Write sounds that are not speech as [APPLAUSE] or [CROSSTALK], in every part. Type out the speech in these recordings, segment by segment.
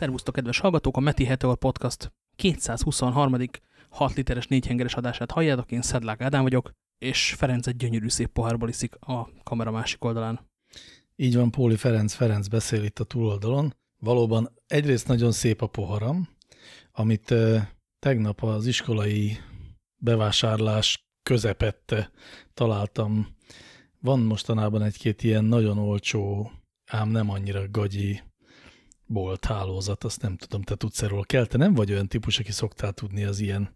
Szervusztok, kedves hallgatók! A Meti Heteor Podcast 223. 6 literes négyhengeres adását halljátok, én Szedlák Ádám vagyok, és Ferenc egy gyönyörű szép pohárból iszik a kamera másik oldalán. Így van, Póli Ferenc Ferenc beszél itt a túloldalon. Valóban egyrészt nagyon szép a poharam, amit tegnap az iskolai bevásárlás közepette találtam. Van mostanában egy-két ilyen nagyon olcsó, ám nem annyira gagyi bolt hálózat, azt nem tudom, te tudsz erről kell, te nem vagy olyan típus, aki szoktál tudni az ilyen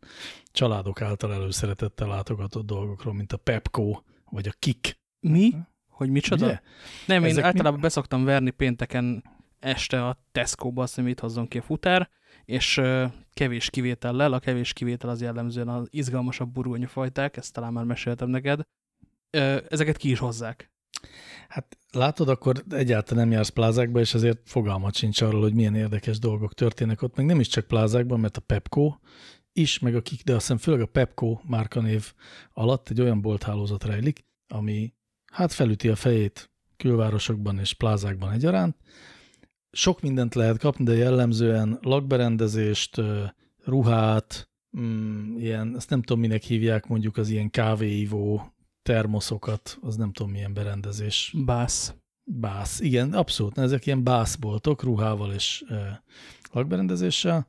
családok által előszeretettel látogatott dolgokról, mint a Pepco, vagy a Kik. Mi? Hogy micsoda? Ugye? Nem, én Ezek általában mi? beszoktam verni pénteken este a Tesco-ba, azt hogy mit hozzon ki a futár, és kevés kivétellel, a kevés kivétel az jellemzően az izgalmasabb burgonyafajták, ezt talán már meséltem neked, ezeket ki is hozzák. Hát látod, akkor egyáltalán nem jársz plázákba, és ezért fogalmat sincs arról, hogy milyen érdekes dolgok történnek ott, meg nem is csak plázákban, mert a Pepco is, meg a kik, de azt hiszem főleg a Pepco márkanév alatt egy olyan bolthálózat rejlik, ami hát felüti a fejét külvárosokban és plázákban egyaránt. Sok mindent lehet kapni, de jellemzően lakberendezést, ruhát, mm, ilyen, ezt nem tudom, minek hívják mondjuk az ilyen kávéívó termoszokat, az nem tudom milyen berendezés. Bász. Bász, igen, abszolút. Ezek ilyen bászboltok, ruhával és e, lakberendezéssel.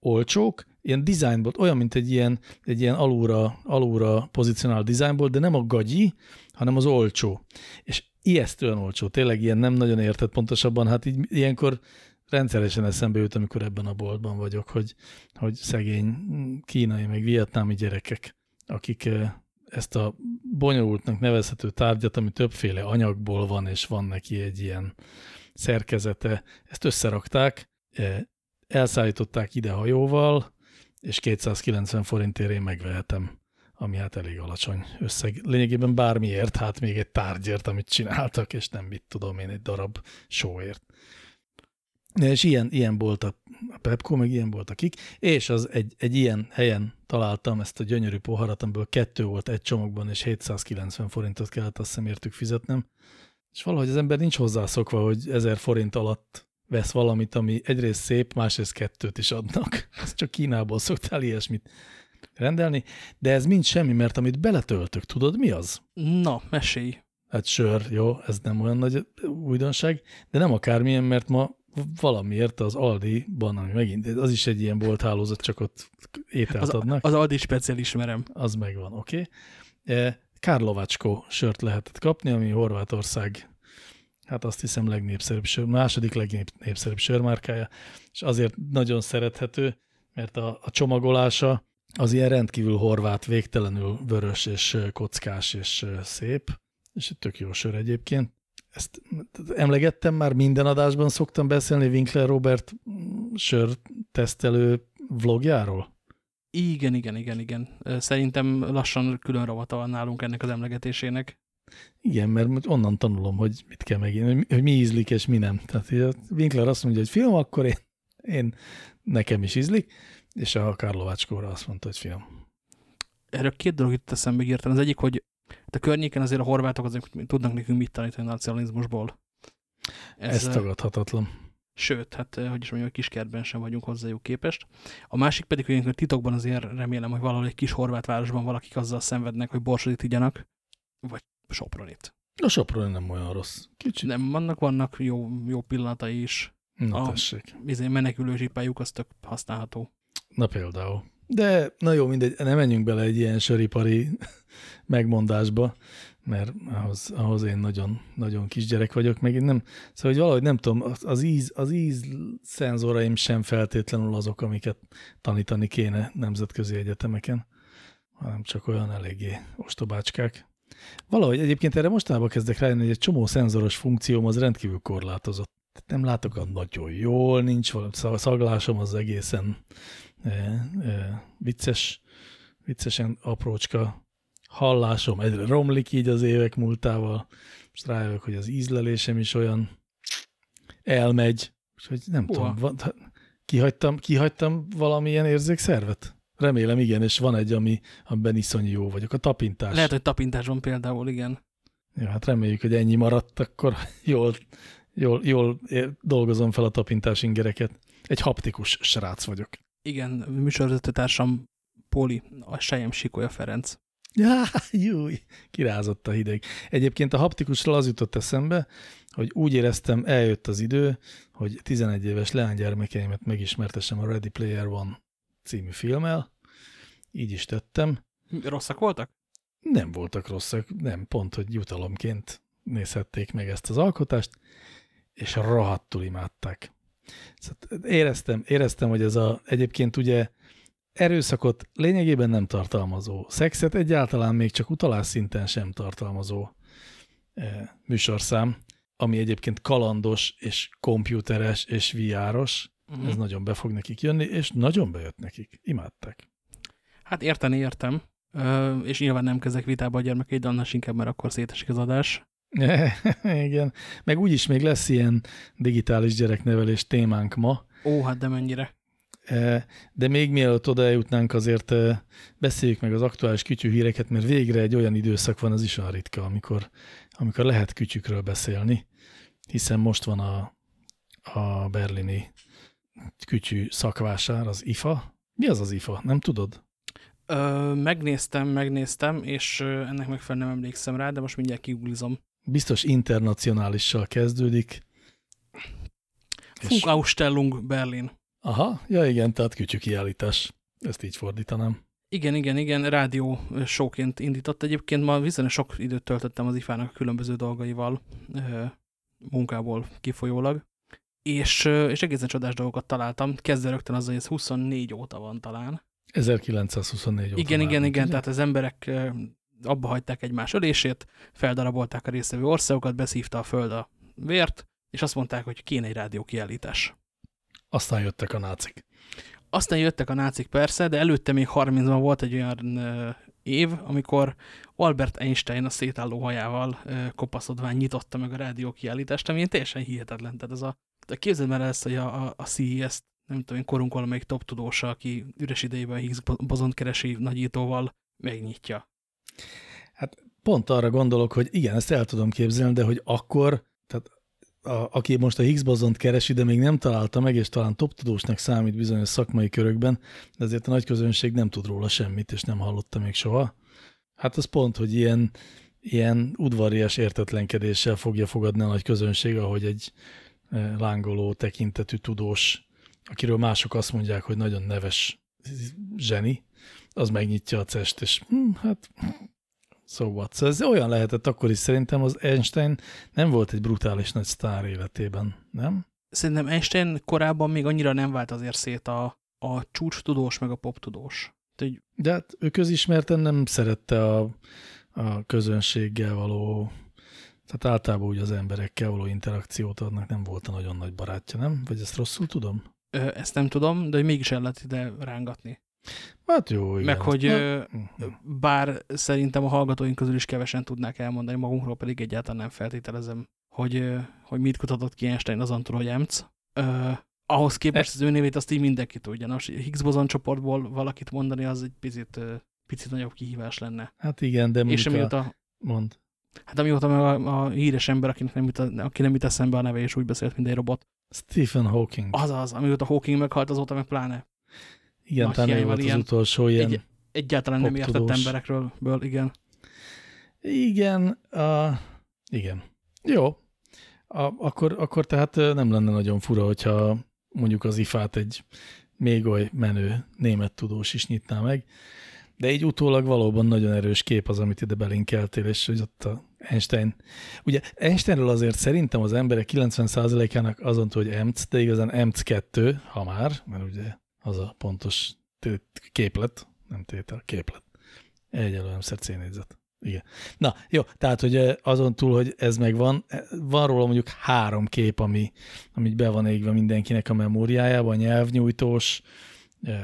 Olcsók, ilyen designbolt, olyan, mint egy ilyen, egy ilyen alulra, alulra pozícionál designbolt, de nem a gagyi, hanem az olcsó. És ijesztően olcsó, tényleg ilyen nem nagyon érted pontosabban, hát így ilyenkor rendszeresen eszembe jut, amikor ebben a boltban vagyok, hogy, hogy szegény kínai, meg vietnámi gyerekek, akik ezt a bonyolultnak nevezhető tárgyat, ami többféle anyagból van, és van neki egy ilyen szerkezete, ezt összerakták, e, elszállították ide hajóval, és 290 forintért én megvehetem, ami hát elég alacsony összeg. Lényegében bármiért, hát még egy tárgyért, amit csináltak, és nem mit tudom én, egy darab sóért. És ilyen, ilyen volt a Pepco, meg ilyen volt a Kik, és az egy, egy ilyen helyen találtam ezt a gyönyörű poharat, amiből kettő volt egy csomagban, és 790 forintot kellett azt hiszem értük fizetnem. És valahogy az ember nincs hozzászokva, hogy 1000 forint alatt vesz valamit, ami egyrészt szép, másrészt kettőt is adnak. [LAUGHS] Ez csak Kínából szoktál ilyesmit rendelni, de ez mind semmi, mert amit beletöltök, tudod mi az? Na, mesélj. Hát sör, jó, ez nem olyan nagy újdonság, de nem akármilyen, mert ma valamiért az Aldi-ban, ami megint, az is egy ilyen bolthálózat, csak ott ételt az, adnak. Az Aldi speciál ismerem. Az megvan, oké. Okay. E, Kárlovácskó sört lehetett kapni, ami Horvátország, hát azt hiszem legnépszerűbb sör, második legnépszerűbb sörmárkája, és azért nagyon szerethető, mert a, a csomagolása az ilyen rendkívül horvát, végtelenül vörös és kockás és szép, és egy tök jó sör egyébként ezt emlegettem már minden adásban szoktam beszélni Winkler Robert sör tesztelő vlogjáról? Igen, igen, igen, igen. Szerintem lassan külön rovata nálunk ennek az emlegetésének. Igen, mert onnan tanulom, hogy mit kell megint, hogy mi ízlik és mi nem. Tehát hogy a Winkler azt mondja, hogy film, akkor én, én nekem is ízlik, és a Karlovácskóra azt mondta, hogy film. Erről két dolog itt eszembe írtam. Az egyik, hogy a környéken azért a horvátok azért tudnak nekünk mit tanítani a nacionalizmusból. Ez, Ez tagadhatatlan. Sőt, hát hogy is mondjam, kiskertben sem vagyunk hozzájuk képest. A másik pedig, hogy titokban azért remélem, hogy valahol egy kis horvát városban valakik azzal szenvednek, hogy borsodit igyanak, vagy sopronit. A soproni nem olyan rossz. Kicsit. Nem, vannak, vannak jó, jó pillanatai is. Na a, tessék. Bizony menekülő zsipájuk az tök használható. Na például. De na jó, mindegy, nem menjünk bele egy ilyen söripari [LAUGHS] megmondásba, mert ahhoz, ahhoz én nagyon, nagyon kisgyerek vagyok, meg én nem, szóval hogy valahogy nem tudom, az íz, az íz szenzoraim sem feltétlenül azok, amiket tanítani kéne nemzetközi egyetemeken, hanem csak olyan eléggé ostobácskák. Valahogy egyébként erre mostanában kezdek rájönni, hogy egy csomó szenzoros funkcióm az rendkívül korlátozott. Nem látok a nagyon jól, nincs valami szaglásom az egészen vicces, viccesen aprócska hallásom egyre romlik így az évek múltával, most rájövök, hogy az ízlelésem is olyan elmegy, hogy nem Uha. tudom, van, kihagytam, kihagytam valamilyen érzékszervet? Remélem, igen, és van egy, ami, amiben iszonyi jó vagyok. A tapintás. Lehet, hogy tapintás van például, igen. Ja, hát reméljük, hogy ennyi maradt, akkor jól, jól, jól dolgozom fel a tapintás ingereket. egy haptikus srác vagyok. Igen, műsorvezetőtársam Póli, a Sejem Sikolya Ferenc. Ja, [LAUGHS] júj, kirázott a hideg. Egyébként a haptikusról az jutott eszembe, hogy úgy éreztem, eljött az idő, hogy 11 éves leánygyermekeimet megismertessem a Ready Player One című filmmel. Így is tettem. Rosszak voltak? Nem voltak rosszak, nem, pont, hogy jutalomként nézhették meg ezt az alkotást, és rohadtul imádták. Szóval éreztem, éreztem, hogy ez a, egyébként ugye erőszakot lényegében nem tartalmazó, szexet egyáltalán még csak utalás szinten sem tartalmazó e, műsorszám, ami egyébként kalandos és komputeres és viáros, -huh. ez nagyon be fog nekik jönni, és nagyon bejött nekik. Imádták. Hát érteni értem, Ö, és nyilván nem kezdek vitába a gyermekeid, annál inkább, mert akkor szétesik az adás. [LAUGHS] Igen, meg úgyis még lesz ilyen digitális gyereknevelés témánk ma. Ó, hát de mennyire. De még mielőtt oda eljutnánk, azért beszéljük meg az aktuális kütyű híreket, mert végre egy olyan időszak van, az is olyan ritka, amikor, amikor lehet kütyükről beszélni, hiszen most van a, a berlini kütyű szakvásár, az IFA. Mi az az IFA? Nem tudod? Ö, megnéztem, megnéztem, és ennek megfelelően nem emlékszem rá, de most mindjárt kiuglizom. Biztos internacionálissal kezdődik. Funkausstellung Berlin. Aha, ja igen, tehát kütyű kiállítás. Ezt így fordítanám. Igen, igen, igen, rádió showként indított. Egyébként ma viszonylag sok időt töltöttem az ifának különböző dolgaival munkából kifolyólag. És, és egészen csodás dolgokat találtam. Kezdve rögtön azzal, hogy ez 24 óta van talán. 1924 óta. Igen, igen, igen, ugye? tehát az emberek abba hagyták egymás ölését, feldarabolták a résztvevő országokat, beszívta a föld a vért, és azt mondták, hogy kéne egy rádiókiállítás. Aztán jöttek a nácik. Aztán jöttek a nácik persze, de előtte még 30-ban volt egy olyan év, amikor Albert Einstein a szétálló hajával kopaszodván nyitotta meg a rádiókiállítást, ami teljesen hihetetlen. Tehát ez a, képzeld már ezt, hogy a, a CES-t, nem tudom én, korunk valamelyik top tudósa, aki üres idejében Higgs bozont keresi nagyítóval, megnyitja. Hát pont arra gondolok, hogy igen, ezt el tudom képzelni, de hogy akkor, tehát a, aki most a Higgs bozont keresi, de még nem találta meg, és talán top tudósnak számít bizonyos szakmai körökben, de azért a nagy közönség nem tud róla semmit, és nem hallotta még soha. Hát az pont, hogy ilyen, ilyen udvarias értetlenkedéssel fogja fogadni a nagy közönség, ahogy egy e, lángoló tekintetű tudós, akiről mások azt mondják, hogy nagyon neves zseni, az megnyitja a cest, és hm, hát So what? Szóval ez olyan lehetett akkor is szerintem, az Einstein nem volt egy brutális nagy sztár életében, nem? Szerintem Einstein korábban még annyira nem vált azért szét a, a csúcs tudós meg a pop tudós. Tehát, De hát ő közismerten nem szerette a, a közönséggel való, tehát általában úgy az emberekkel való interakciót adnak, nem volt a nagyon nagy barátja, nem? Vagy ezt rosszul tudom? Ö, ezt nem tudom, de mégis el lehet ide rángatni. Hát jó, igen. Meg hogy Na, bár szerintem a hallgatóink közül is kevesen tudnák elmondani, magunkról pedig egyáltalán nem feltételezem, hogy, hogy mit kutatott ki Einstein azon hogy EMC. Uh, ahhoz képest az ő névét azt így mindenki tudja. Na, Higgs bozon csoportból valakit mondani, az egy picit, picit nagyobb kihívás lenne. Hát igen, de És amióta, a... Mond. Hát amióta meg a, a híres ember, akinek nem jut, aki nem jut eszembe a neve, és úgy beszélt, mint egy robot. Stephen Hawking. Azaz, amióta Hawking meghalt, azóta meg pláne. Igen, talán volt az utolsó ilyen egy, Egyáltalán nem értett emberekről, ből, igen. Igen, uh, igen. Jó. A, akkor, akkor tehát nem lenne nagyon fura, hogyha mondjuk az ifát egy még oly menő német tudós is nyitná meg. De így utólag valóban nagyon erős kép az, amit ide belinkeltél, és hogy ott a Einstein. Ugye Einsteinről azért szerintem az emberek 90%-ának azon hogy EMC, de igazán EMC2, ha már, mert ugye az a pontos képlet, nem tétel, képlet. Egyelő nemszer C négyzet. Igen. Na, jó, tehát, hogy azon túl, hogy ez megvan, van róla mondjuk három kép, ami, ami be van égve mindenkinek a memóriájában, nyelvnyújtós,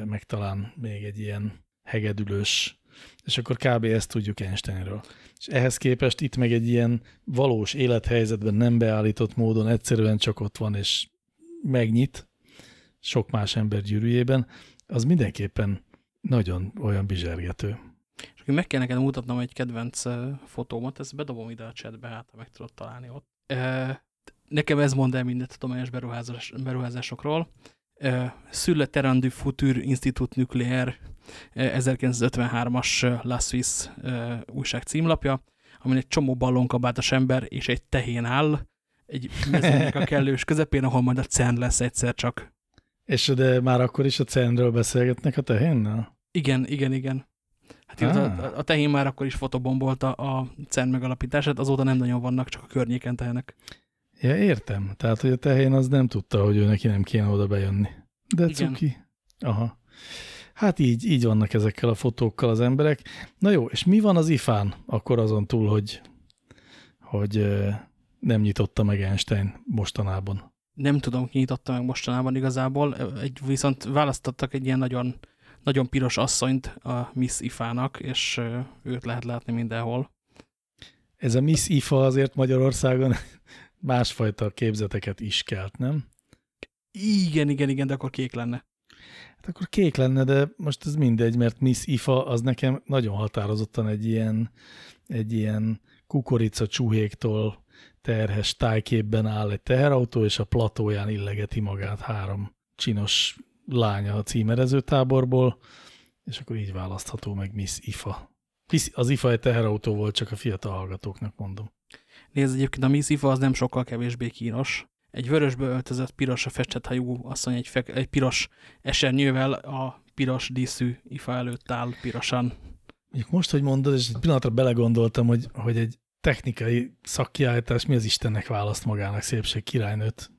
meg talán még egy ilyen hegedülős, és akkor kb. ezt tudjuk Einsteinről. És ehhez képest itt meg egy ilyen valós élethelyzetben nem beállított módon egyszerűen csak ott van, és megnyit, sok más ember gyűrűjében, az mindenképpen nagyon olyan bizsergető. És akkor meg kell neked mutatnom egy kedvenc fotómat, ezt bedobom ide a chatbe, hát meg tudod találni ott. Nekem ez mond el mindent tudományos beruházás, beruházásokról. Sur du Futur Institut Nucléaire 1953-as La Suisse újság címlapja, amin egy csomó ballonkabátos ember és egy tehén áll, egy mezőnek a kellős közepén, ahol majd a CERN lesz egyszer csak. És de már akkor is a CERN-ről beszélgetnek a tehénnel? Igen, igen, igen. Hát ah. a, a tehén már akkor is fotobombolta a CERN megalapítását, azóta nem nagyon vannak, csak a környéken tehenek. Ja, értem. Tehát, hogy a tehén az nem tudta, hogy ő neki nem kéne oda bejönni. De Igen. cuki. Aha. Hát így, így vannak ezekkel a fotókkal az emberek. Na jó, és mi van az ifán akkor azon túl, hogy, hogy nem nyitotta meg Einstein mostanában? Nem tudom, ki nyitotta meg mostanában igazából. Egy, viszont választottak egy ilyen nagyon, nagyon piros asszonyt a Miss Ifának, és őt lehet látni mindenhol. Ez a Miss Ifa azért Magyarországon [LAUGHS] másfajta képzeteket is kelt, nem? Igen, igen, igen, de akkor kék lenne. Hát akkor kék lenne, de most ez mindegy, mert Miss Ifa az nekem nagyon határozottan egy ilyen, egy ilyen kukorica csúhéktól terhes tájképben áll egy teherautó, és a platóján illegeti magát három csinos lánya a címerező táborból, és akkor így választható meg Miss Ifa. Az Ifa egy teherautó volt, csak a fiatal hallgatóknak mondom. Nézd, egyébként a Miss Ifa az nem sokkal kevésbé kínos egy vörösbe öltözött, pirosra festett hajú asszony egy, egy piros esernyővel a piros díszű ifa előtt áll pirosan. Most, hogy mondod, és egy pillanatra belegondoltam, hogy, hogy egy technikai szakkiállítás mi az Istennek választ magának szépség királynőt,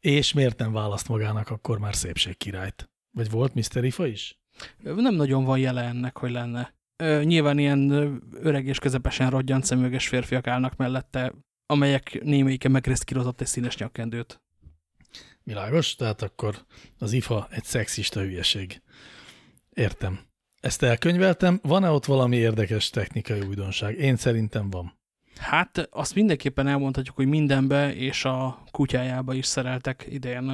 és miért nem választ magának akkor már szépség királyt? Vagy volt Mr. Ifa is? Nem nagyon van jele ennek, hogy lenne. Nyilván ilyen öreg és közepesen rodgyant szemüveges férfiak állnak mellette, amelyek némelyike megreszkírozott egy színes nyakkendőt. Világos, tehát akkor az IFA egy szexista hülyeség. Értem. Ezt elkönyveltem. Van-e ott valami érdekes technikai újdonság? Én szerintem van. Hát azt mindenképpen elmondhatjuk, hogy mindenbe és a kutyájába is szereltek idén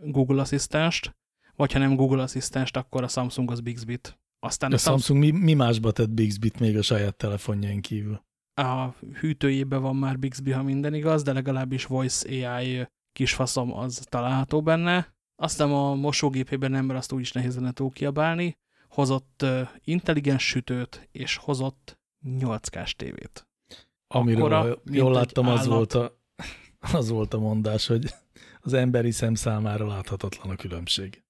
Google Asszisztenst, vagy ha nem Google Asszisztenst, akkor a Samsung az Bixbit. Aztán a, a Samsung, mi, mi másba tett Bixbit még a saját telefonjain kívül? a hűtőjében van már Bixby, ha minden igaz, de legalábbis Voice AI kisfaszom az található benne. Aztán a mosógépében nem, mert azt úgyis nehéz lenne túl kiabálni. Hozott intelligens sütőt, és hozott 8K-s tévét. Amiről, Akkora, jól láttam, az volt, a, [LAUGHS] az volt a mondás, hogy az emberi szem számára láthatatlan a különbség.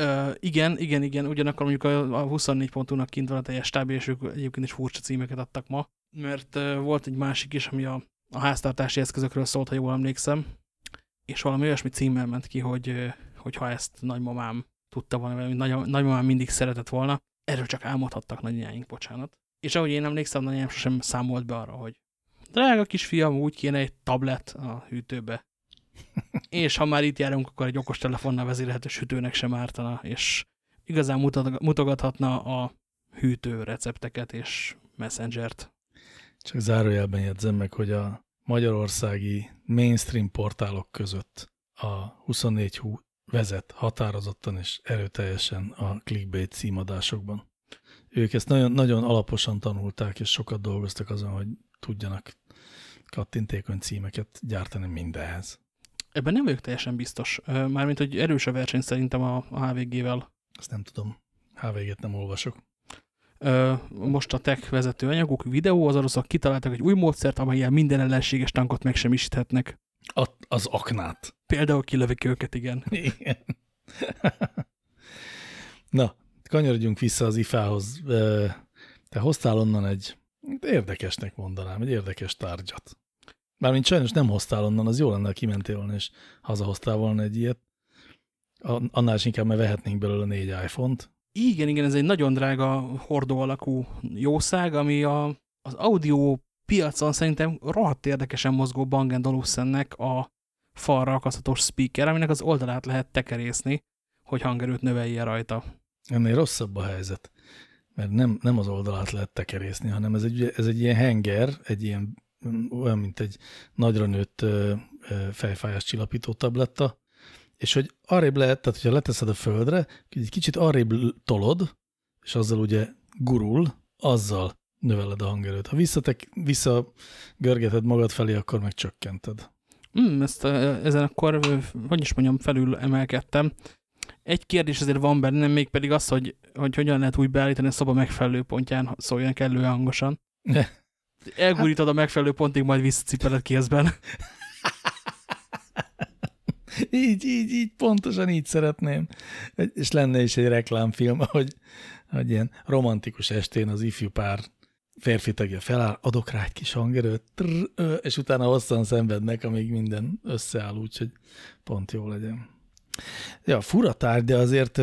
Uh, igen, igen, igen, ugyanakkor mondjuk a, a 24 pontúnak kint van a teljes stáb, és ők egyébként is furcsa címeket adtak ma, mert volt egy másik is, ami a, a háztartási eszközökről szólt, ha jól emlékszem, és valami olyasmi címmel ment ki, hogy, hogy ha ezt nagymamám tudta volna, vagy nagy, nagymamám mindig szeretett volna, erről csak álmodhattak nagyanyáink, bocsánat. És ahogy én emlékszem, nagyanyám sosem számolt be arra, hogy drága kisfiam, úgy kéne egy tablet a hűtőbe [LAUGHS] és ha már itt járunk, akkor egy okostelefonnal vezérelhető sütőnek sem ártana, és igazán mutogathatna a hűtő recepteket és messengert. Csak zárójelben jegyzem meg, hogy a magyarországi mainstream portálok között a 24 hú vezet határozottan és erőteljesen a clickbait címadásokban. Ők ezt nagyon, nagyon alaposan tanulták, és sokat dolgoztak azon, hogy tudjanak kattintékony címeket gyártani mindenhez. Ebben nem vagyok teljesen biztos. Mármint, hogy erős a verseny szerintem a, a HVG-vel. Azt nem tudom. HVG-t nem olvasok. Most a tech vezető anyagok, videó, az oroszok kitaláltak egy új módszert, amelyen minden ellenséges tankot megsemmisíthetnek. A, az aknát. Például kilövik őket, igen. Igen. [LAUGHS] Na, kanyarodjunk vissza az ifához. Te hoztál onnan egy érdekesnek mondanám, egy érdekes tárgyat. Mármint sajnos nem hoztál onnan, az jó lenne, ha kimentél volna, és hazahoztál volna egy ilyet. Annál is inkább, mert vehetnénk belőle négy iPhone-t. Igen, igen, ez egy nagyon drága hordó alakú jószág, ami a, az audio piacon szerintem rohadt érdekesen mozgó Bang Olufsennek a falra akaszthatós speaker, aminek az oldalát lehet tekerészni, hogy hangerőt növelje rajta. Ennél rosszabb a helyzet, mert nem, nem az oldalát lehet tekerészni, hanem ez egy, ez egy ilyen henger, egy ilyen olyan, mint egy nagyra nőtt fejfájás csillapító tabletta, és hogy arrébb lehet, tehát hogyha leteszed a földre, egy kicsit arrébb tolod, és azzal ugye gurul, azzal növeled a hangerőt. Ha visszatek, visszagörgeted magad felé, akkor meg csökkented. Hmm, ezt, ezen akkor, hogy is mondjam, felül emelkedtem. Egy kérdés azért van benne, mégpedig az, hogy, hogy hogyan lehet úgy beállítani a szoba megfelelő pontján, szóljon kellően hangosan. Elgurítod a megfelelő pontig, majd visszacipeled kézben. így, így, így, pontosan így szeretném. És lenne is egy reklámfilm, hogy, hogy ilyen romantikus estén az ifjú pár férfi tagja feláll, adok rá egy kis hangerőt, trrr, és utána hosszan szenvednek, amíg minden összeáll úgy, hogy pont jó legyen. Ja, fura tárgy, de azért,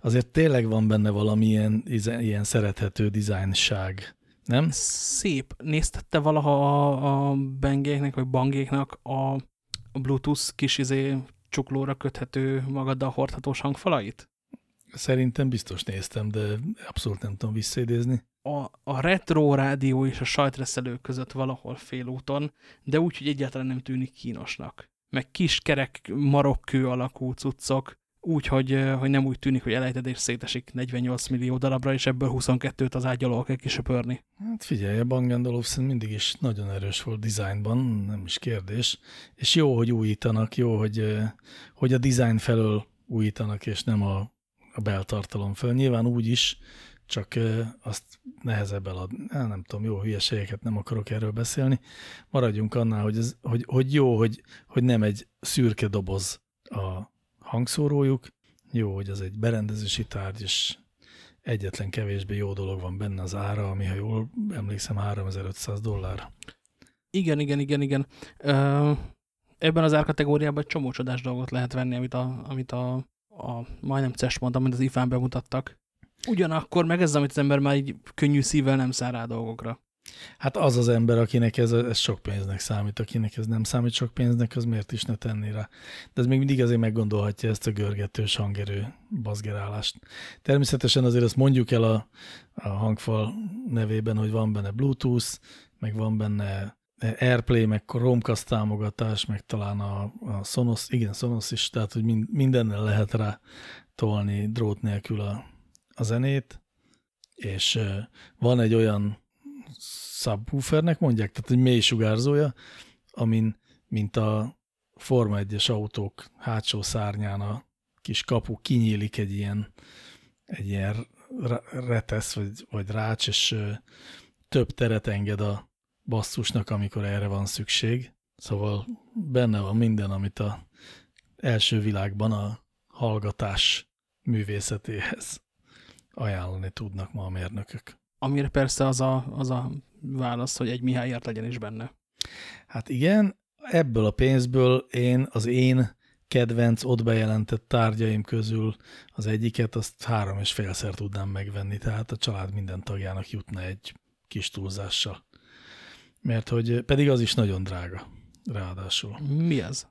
azért tényleg van benne valami ilyen, ilyen szerethető dizájnság, nem? Szép. Néztette valaha a, a bengéknek, vagy bangéknak a, Bluetooth kis izé csuklóra köthető magaddal hordhatós hangfalait? Szerintem biztos néztem, de abszolút nem tudom visszaidézni. A, a retro rádió és a sajtreszelő között valahol félúton, de úgy, hogy egyáltalán nem tűnik kínosnak. Meg kis kerek marokkő alakú cuccok, úgy, hogy, nem úgy tűnik, hogy elejted és szétesik 48 millió darabra, és ebből 22-t az ágy alól kell kisöpörni. Hát figyelj, a Bang Olufsen mindig is nagyon erős volt dizájnban, nem is kérdés. És jó, hogy újítanak, jó, hogy, hogy a dizájn felől újítanak, és nem a, a beltartalom felől. Nyilván úgy is, csak azt nehezebb eladni. Hát nem tudom, jó hülyeségeket nem akarok erről beszélni. Maradjunk annál, hogy, ez, hogy, hogy jó, hogy, hogy nem egy szürke doboz a hangszórójuk. Jó, hogy az egy berendezési tárgy, és egyetlen kevésbé jó dolog van benne az ára, ami, ha jól emlékszem, 3500 dollár. Igen, igen, igen, igen. Ebben az árkategóriában egy csomó csodás dolgot lehet venni, amit a, amit a, a majdnem CES mondtam, amit az ifán bemutattak. Ugyanakkor meg ez, amit az ember már így könnyű szívvel nem száll rá dolgokra. Hát az az ember, akinek ez, ez sok pénznek számít, akinek ez nem számít sok pénznek, az miért is ne tenni rá. De ez még mindig azért meggondolhatja ezt a görgetős hangerő bazgerálást. Természetesen azért azt mondjuk el a, a hangfal nevében, hogy van benne Bluetooth, meg van benne Airplay, meg Chromecast támogatás, meg talán a, a Sonos, igen, Sonos is, tehát hogy mind, mindennel lehet rá tolni drót nélkül a, a zenét, és van egy olyan subwoofernek mondják, tehát egy mély sugárzója, amin, mint a Forma 1-es autók hátsó szárnyán a kis kapu kinyílik egy ilyen, egy ilyen retesz, vagy, vagy rács, és több teret enged a basszusnak, amikor erre van szükség. Szóval benne van minden, amit a első világban a hallgatás művészetéhez ajánlani tudnak ma a mérnökök. Amire persze az a, az a válasz, hogy egy Mihályért legyen is benne. Hát igen, ebből a pénzből én az én kedvenc ott bejelentett tárgyaim közül az egyiket, azt három és félszer tudnám megvenni, tehát a család minden tagjának jutna egy kis túlzással. Mert hogy pedig az is nagyon drága, ráadásul. Mi az?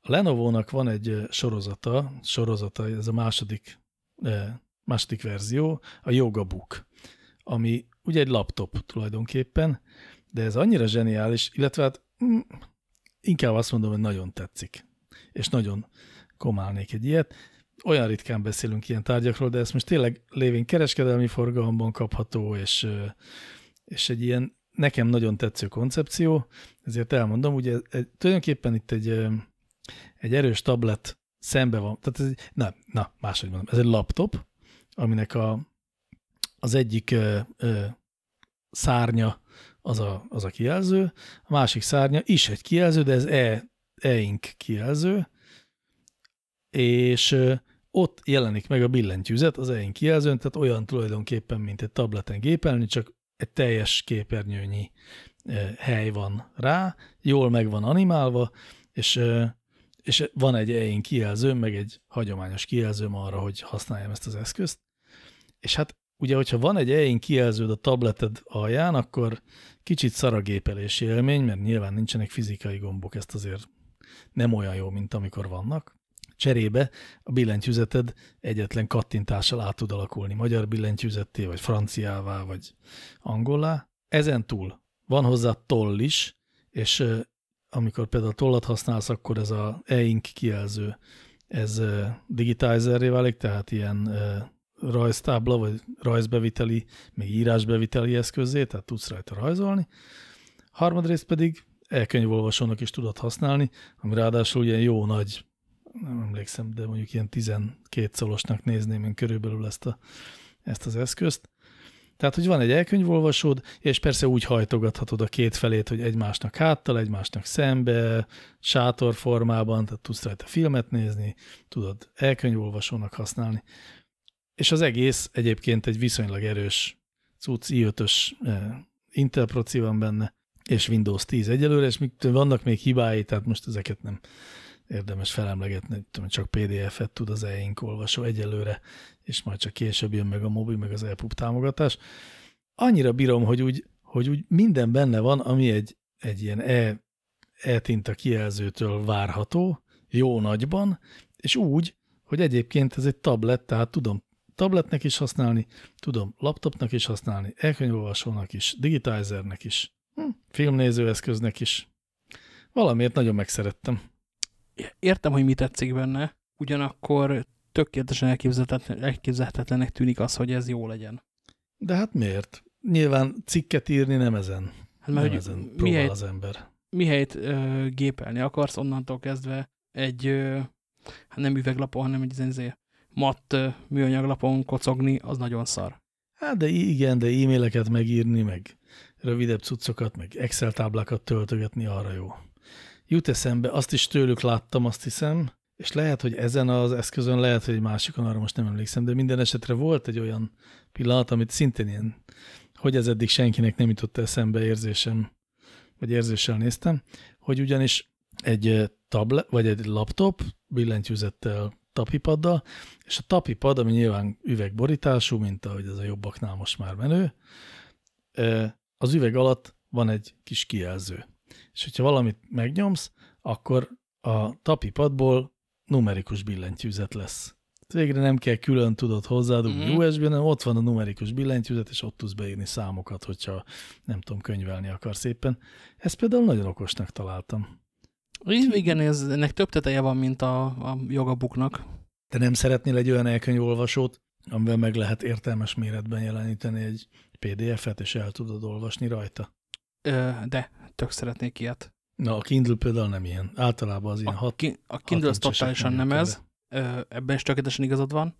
A Lenovo-nak van egy sorozata, sorozata, ez a második, második verzió, a Yoga Book, ami ugye egy laptop tulajdonképpen, de ez annyira zseniális, illetve hát mm, inkább azt mondom, hogy nagyon tetszik, és nagyon komálnék egy ilyet. Olyan ritkán beszélünk ilyen tárgyakról, de ez most tényleg lévén kereskedelmi forgalomban kapható, és, és egy ilyen nekem nagyon tetsző koncepció, ezért elmondom, ugye tulajdonképpen itt egy, egy erős tablet szembe van, tehát ez, na, na, máshogy mondom, ez egy laptop, aminek a, az egyik ö, ö, szárnya az a, az a kijelző, a másik szárnya is egy kijelző, de ez e, e-ink kijelző, és ott jelenik meg a billentyűzet az e-ink kijelzőn, tehát olyan tulajdonképpen, mint egy tableten gépelni, csak egy teljes képernyőnyi hely van rá, jól meg van animálva, és, és van egy e kijelző, meg egy hagyományos kijelzőm arra, hogy használjam ezt az eszközt. És hát ugye, hogyha van egy e kijelződ a tableted alján, akkor kicsit szaragépelési élmény, mert nyilván nincsenek fizikai gombok, ezt azért nem olyan jó, mint amikor vannak. Cserébe a billentyűzeted egyetlen kattintással át tud alakulni magyar billentyűzetté, vagy franciává, vagy angolá. Ezen túl van hozzá toll is, és amikor például tollat használsz, akkor ez a e-ink kijelző, ez digitizerré válik, tehát ilyen rajztábla, vagy rajzbeviteli, még írásbeviteli eszközé, tehát tudsz rajta rajzolni. Harmadrészt pedig elkönyvolvasónak is tudod használni, ami ráadásul ilyen jó nagy, nem emlékszem, de mondjuk ilyen 12 szolosnak nézném én körülbelül ezt, a, ezt az eszközt. Tehát, hogy van egy elkönyvolvasód, és persze úgy hajtogathatod a két felét, hogy egymásnak háttal, egymásnak szembe, sátorformában, tehát tudsz rajta filmet nézni, tudod elkönyvolvasónak használni. És az egész egyébként egy viszonylag erős cucc i5-ös eh, Intel proci van benne, és Windows 10 egyelőre, és vannak még hibái, tehát most ezeket nem érdemes felemlegetni, csak PDF-et tud az e-ink olvasó egyelőre, és majd csak később jön meg a mobil, meg az EPUB támogatás. Annyira bírom, hogy úgy, hogy úgy minden benne van, ami egy, egy ilyen e, e-tinta kijelzőtől várható, jó nagyban, és úgy, hogy egyébként ez egy tablet, tehát tudom tabletnek is használni, tudom laptopnak is használni, elkönyvolvasónak is, digitizernek is, hm, filmnézőeszköznek is. Valamiért nagyon megszerettem. Értem, hogy mi tetszik benne, ugyanakkor tökéletesen elképzelhetetlenek tűnik az, hogy ez jó legyen. De hát miért? Nyilván cikket írni nem ezen. Hát mert nem ezen próbál mihelyt, az ember. Mihelyt ö, gépelni akarsz, onnantól kezdve egy, ö, hát nem üveglapon, hanem egy izé, matt műanyaglapon kocogni, az nagyon szar. Hát de igen, de e-maileket megírni, meg rövidebb cuccokat, meg Excel táblákat töltögetni arra jó. Jut eszembe, azt is tőlük láttam, azt hiszem, és lehet, hogy ezen az eszközön, lehet, hogy egy másikon, arra most nem emlékszem, de minden esetre volt egy olyan pillanat, amit szintén ilyen, hogy ez eddig senkinek nem jutott eszembe érzésem, vagy érzéssel néztem, hogy ugyanis egy tablet, vagy egy laptop billentyűzettel tapipaddal, és a tapipad, ami nyilván üvegborítású, mint ahogy ez a jobbaknál most már menő, az üveg alatt van egy kis kijelző. És hogyha valamit megnyomsz, akkor a tapipadból numerikus billentyűzet lesz. Végre nem kell külön tudod hozzáadni mm -hmm. USB, hanem ott van a numerikus billentyűzet, és ott tudsz beírni számokat, hogyha nem tudom, könyvelni akarsz éppen. Ezt például nagyon okosnak találtam. Igen, ez, ennek több teteje van, mint a, a jogabuknak. Te nem szeretnél egy olyan elkönyvolvasót, amivel meg lehet értelmes méretben jeleníteni egy PDF-et, és el tudod olvasni rajta? Ö, de, tök szeretnék ilyet. Na, a Kindle például nem ilyen. Általában az ilyen a hat ki, A Kindle az totálisan nem ez. Ö, ebben is tökéletesen igazad van.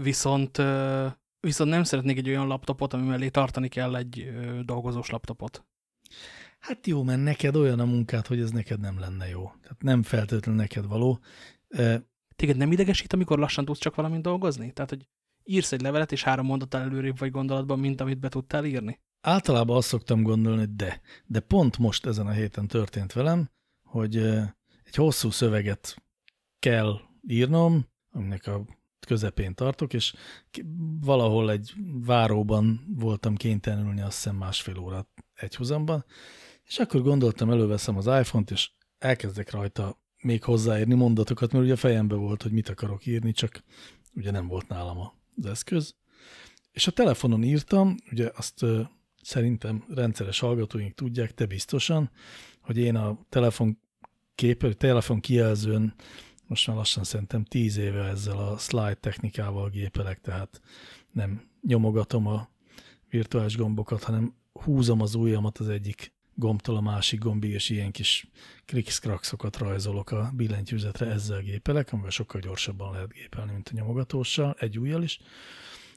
Viszont, ö, viszont nem szeretnék egy olyan laptopot, ami mellé tartani kell egy ö, dolgozós laptopot. Hát jó, mert neked olyan a munkát, hogy ez neked nem lenne jó. Tehát nem feltétlenül neked való. Téged nem idegesít, amikor lassan tudsz csak valamint dolgozni? Tehát, hogy írsz egy levelet, és három mondattal előrébb vagy gondolatban, mint amit be tudtál írni? Általában azt szoktam gondolni, hogy de. De pont most ezen a héten történt velem, hogy egy hosszú szöveget kell írnom, aminek a közepén tartok, és valahol egy váróban voltam kénytelenülni azt hiszem másfél órát egyhuzamban, és akkor gondoltam, előveszem az iPhone-t, és elkezdek rajta még hozzáírni mondatokat, mert ugye a fejembe volt, hogy mit akarok írni, csak ugye nem volt nálam az eszköz. És a telefonon írtam, ugye azt szerintem rendszeres hallgatóink tudják, te biztosan, hogy én a telefon kép, telefon kijelzőn most már lassan szerintem tíz éve ezzel a slide technikával gépelek, tehát nem nyomogatom a virtuális gombokat, hanem húzom az ujjamat az egyik gombtól a másik gombig, és ilyen kis krikszkrakszokat rajzolok a billentyűzetre, ezzel gépelek, amivel sokkal gyorsabban lehet gépelni, mint a nyomogatóssal, egy ujjal is.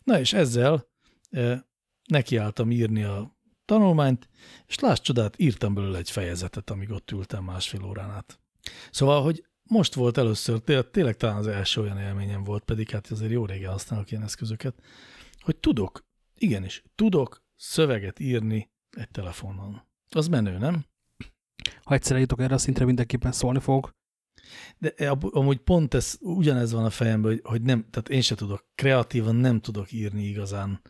Na és ezzel e, nekiálltam írni a tanulmányt, és láss csodát, írtam belőle egy fejezetet, amíg ott ültem másfél órán át. Szóval, hogy most volt először, tényleg, tényleg talán az első olyan élményem volt, pedig hát azért jó régen használok ilyen eszközöket, hogy tudok, igenis, tudok szöveget írni egy telefonon. Az menő, nem? Ha egyszer eljutok erre a szintre, mindenképpen szólni fog. De amúgy pont ez, ugyanez van a fejemben, hogy, hogy nem, tehát én se tudok, kreatívan nem tudok írni igazán,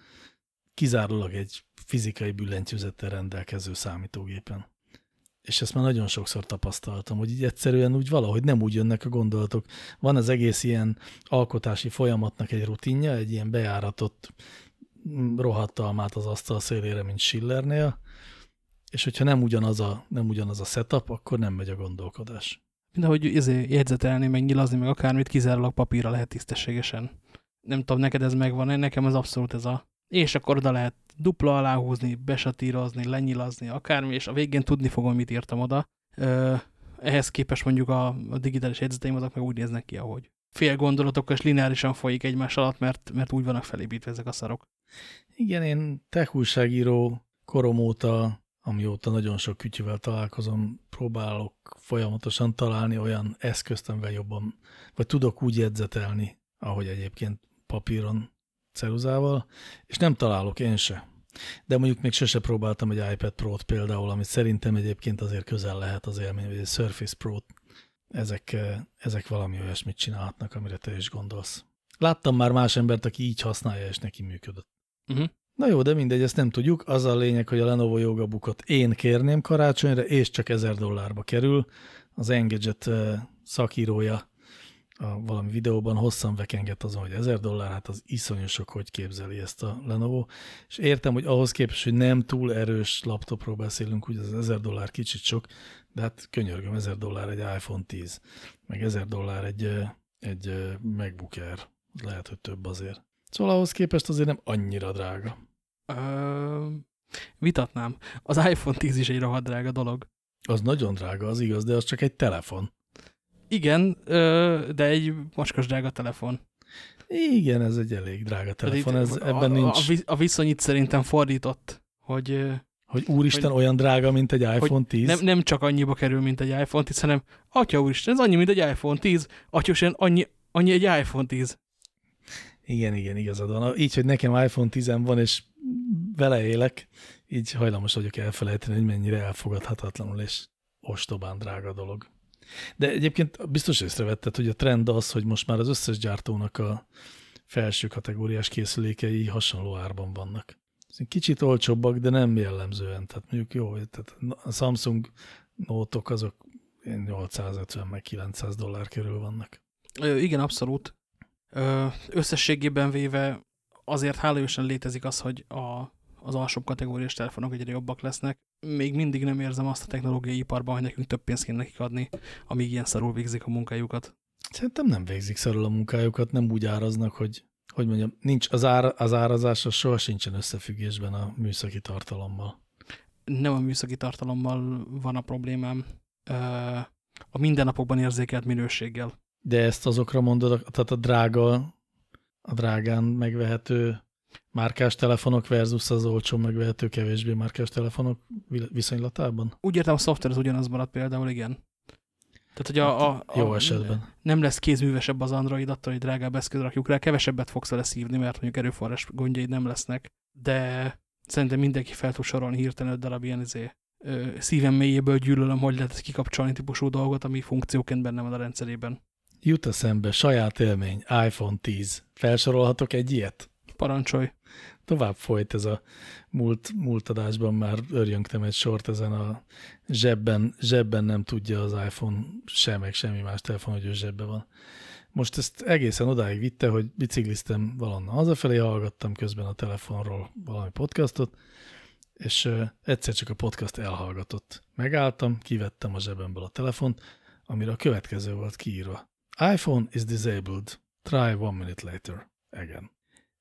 kizárólag egy fizikai billentyűzettel rendelkező számítógépen. És ezt már nagyon sokszor tapasztaltam, hogy így egyszerűen úgy valahogy nem úgy jönnek a gondolatok. Van az egész ilyen alkotási folyamatnak egy rutinja, egy ilyen bejáratott rohadt almát az asztal szélére, mint Schillernél, és hogyha nem ugyanaz a, nem ugyanaz a setup, akkor nem megy a gondolkodás. Mint ahogy izé, jegyzetelni, meg nyilazni, meg akármit kizárólag papírra lehet tisztességesen. Nem tudom, neked ez megvan-e, nekem ez abszolút ez a... És akkor oda lehet dupla aláhúzni, besatírozni, lenyilazni, akármi, és a végén tudni fogom, mit írtam oda. ehhez képest mondjuk a, a digitális jegyzeteim azok meg úgy néznek ki, ahogy fél gondolatokkal és lineárisan folyik egymás alatt, mert, mert úgy vannak felépítve ezek a szarok. Igen, én tech újságíró korom óta, amióta nagyon sok kütyüvel találkozom, próbálok folyamatosan találni olyan eszközt, amivel jobban, vagy tudok úgy jegyzetelni, ahogy egyébként papíron, ceruzával, és nem találok én se. De mondjuk még sose próbáltam egy iPad Pro-t például, amit szerintem egyébként azért közel lehet az élmény, vagy egy Surface Pro-t. Ezek, ezek valami olyasmit csinálhatnak, amire te is gondolsz. Láttam már más embert, aki így használja, és neki működött. Uh -huh. Na jó, de mindegy, ezt nem tudjuk. Az a lényeg, hogy a Lenovo Yoga én kérném karácsonyra, és csak 1000 dollárba kerül. Az Engadget szakírója a valami videóban hosszan vekengett azon, hogy 1000 dollár, hát az iszonyosok, hogy képzeli ezt a Lenovo, és értem, hogy ahhoz képest, hogy nem túl erős laptopról beszélünk, úgy az 1000 dollár kicsit sok, de hát könyörgöm, 1000 dollár egy iPhone 10, meg 1000 dollár egy, egy MacBook Air, lehet, hogy több azért. Szóval ahhoz képest azért nem annyira drága. Ö, vitatnám. Az iPhone 10 is egy rohadt drága dolog. Az nagyon drága, az igaz, de az csak egy telefon. Igen, de egy macskos drága telefon. Igen, ez egy elég drága telefon, ez, a, ebben nincs... A, a viszony itt szerintem fordított, hogy... Hogy úristen hogy, olyan drága, mint egy iPhone 10? Nem, nem csak annyiba kerül, mint egy iPhone 10, hanem atya úristen, ez annyi, mint egy iPhone 10, atya annyi, annyi egy iPhone 10. Igen, igen, igazad van. Így, hogy nekem iPhone 10 van, és vele élek, így hajlamos vagyok elfelejteni, hogy mennyire elfogadhatatlanul és ostobán drága dolog. De egyébként biztos észrevetted, hogy a trend az, hogy most már az összes gyártónak a felső kategóriás készülékei hasonló árban vannak. Kicsit olcsóbbak, de nem jellemzően. Tehát mondjuk jó, tehát a Samsung nótok azok 850 meg 900 dollár körül vannak. Igen, abszolút. Összességében véve azért hálajosan létezik az, hogy a az alsóbb kategóriás telefonok egyre jobbak lesznek. Még mindig nem érzem azt a technológiai iparban, hogy nekünk több pénzt kéne nekik adni, amíg ilyen szarul végzik a munkájukat. Szerintem nem végzik szarul a munkájukat, nem úgy áraznak, hogy, hogy mondjam, nincs az, ár, az árazás az soha sincsen összefüggésben a műszaki tartalommal. Nem a műszaki tartalommal van a problémám, a mindennapokban érzékelt minőséggel. De ezt azokra mondod, tehát a drága, a drágán megvehető márkás telefonok versus az olcsó megvehető kevésbé márkás telefonok viszonylatában? Úgy értem, a szoftver az ugyanaz maradt például, igen. Tehát, hogy a, a, a, Jó esetben. Nem lesz kézművesebb az Android attól, hogy drágább eszköz rakjuk rá, kevesebbet fogsz vele szívni, mert mondjuk erőforrás gondjaid nem lesznek, de szerintem mindenki fel tud sorolni hirtelen öt darab ilyen izé, ö, szívem mélyéből gyűlölöm, hogy lehet kikapcsolni típusú dolgot, ami funkcióként benne van a rendszerében. Jut eszembe, saját élmény, iPhone 10. Felsorolhatok egy ilyet? Parancsolj. Tovább folyt ez a múlt, múlt adásban már örjöngtem egy sort ezen a zsebben, zsebben nem tudja az iPhone sem, meg semmi más telefon, hogy ő zsebben van. Most ezt egészen odáig vitte, hogy bicikliztem valonnan hazafelé, hallgattam közben a telefonról valami podcastot, és egyszer csak a podcast elhallgatott. Megálltam, kivettem a zsebemből a telefont, amire a következő volt kiírva. iPhone is disabled. Try one minute later. Again.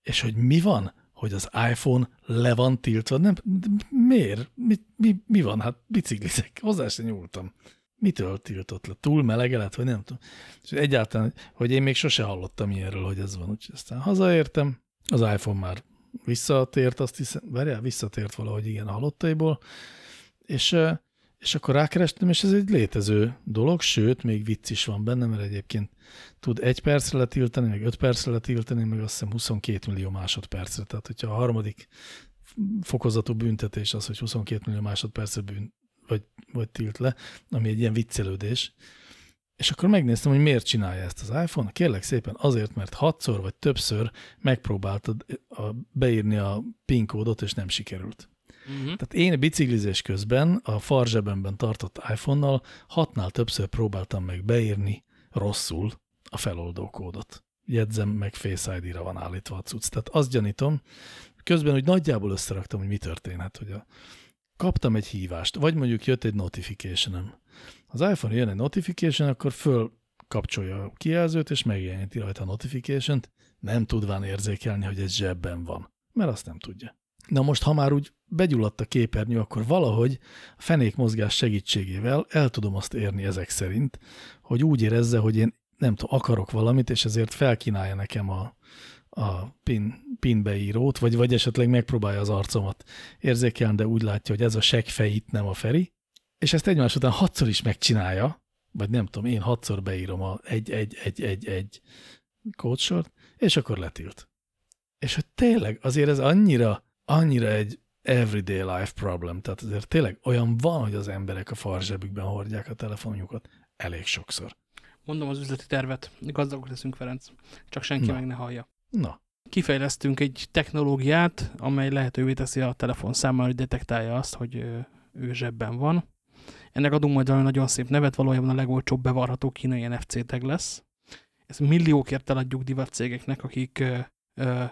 És hogy mi van? Hogy az iPhone le van tiltva? Nem, miért? Mi, mi, mi van? Hát biciklizek, hozzá se nyúltam. Mitől tiltott le? Túl melege lett, vagy nem tudom. És egyáltalán, hogy én még sose hallottam ilyenről, hogy ez van. Úgyhogy aztán hazaértem, az iPhone már visszatért, azt hiszem, várjál, visszatért valahogy a halottaiból, és és akkor rákerestem, és ez egy létező dolog, sőt, még vicc is van benne, mert egyébként tud egy percre letiltani, meg öt percre letiltani, meg azt hiszem 22 millió másodpercre. Tehát, hogyha a harmadik fokozatú büntetés az, hogy 22 millió másodpercre bűn, vagy, vagy tilt le, ami egy ilyen viccelődés. És akkor megnéztem, hogy miért csinálja ezt az iPhone. Kérlek szépen azért, mert hatszor vagy többször megpróbáltad a, beírni a PIN kódot, és nem sikerült. Uh mhm. -huh. Tehát én biciklizés közben a farzsebemben tartott iPhone-nal hatnál többször próbáltam meg beírni rosszul a feloldó kódot. Jegyzem, meg Face ID-ra van állítva a cucc. Tehát azt gyanítom, közben, hogy nagyjából összeraktam, hogy mi történhet, hogy a, kaptam egy hívást, vagy mondjuk jött egy notification. Az iPhone jön egy notification, akkor föl kapcsolja a kijelzőt, és megjeleníti rajta a notification-t, nem tudván érzékelni, hogy ez zsebben van, mert azt nem tudja. Na most, ha már úgy begyulladt a képernyő, akkor valahogy a fenékmozgás segítségével el tudom azt érni ezek szerint, hogy úgy érezze, hogy én nem tudom, akarok valamit, és ezért felkínálja nekem a, a pin, pin beírót, vagy, vagy esetleg megpróbálja az arcomat érzékelni, de úgy látja, hogy ez a seggfej itt, nem a Feri, és ezt egymás után hatszor is megcsinálja, vagy nem tudom, én hatszor beírom a egy-egy-egy-egy-egy kódsort, és akkor letilt. És hogy tényleg azért ez annyira, annyira egy everyday life problem, tehát azért tényleg olyan van, hogy az emberek a farzsebükben hordják a telefonjukat elég sokszor. Mondom az üzleti tervet, gazdagok leszünk, Ferenc, csak senki Na. meg ne hallja. Na. Kifejlesztünk egy technológiát, amely lehetővé teszi a telefon számára, hogy detektálja azt, hogy ő zsebben van. Ennek adunk majd valami nagyon szép nevet, valójában a legolcsóbb bevarható kínai NFC tag lesz. Ezt milliókért eladjuk divat cégeknek, akik uh, uh,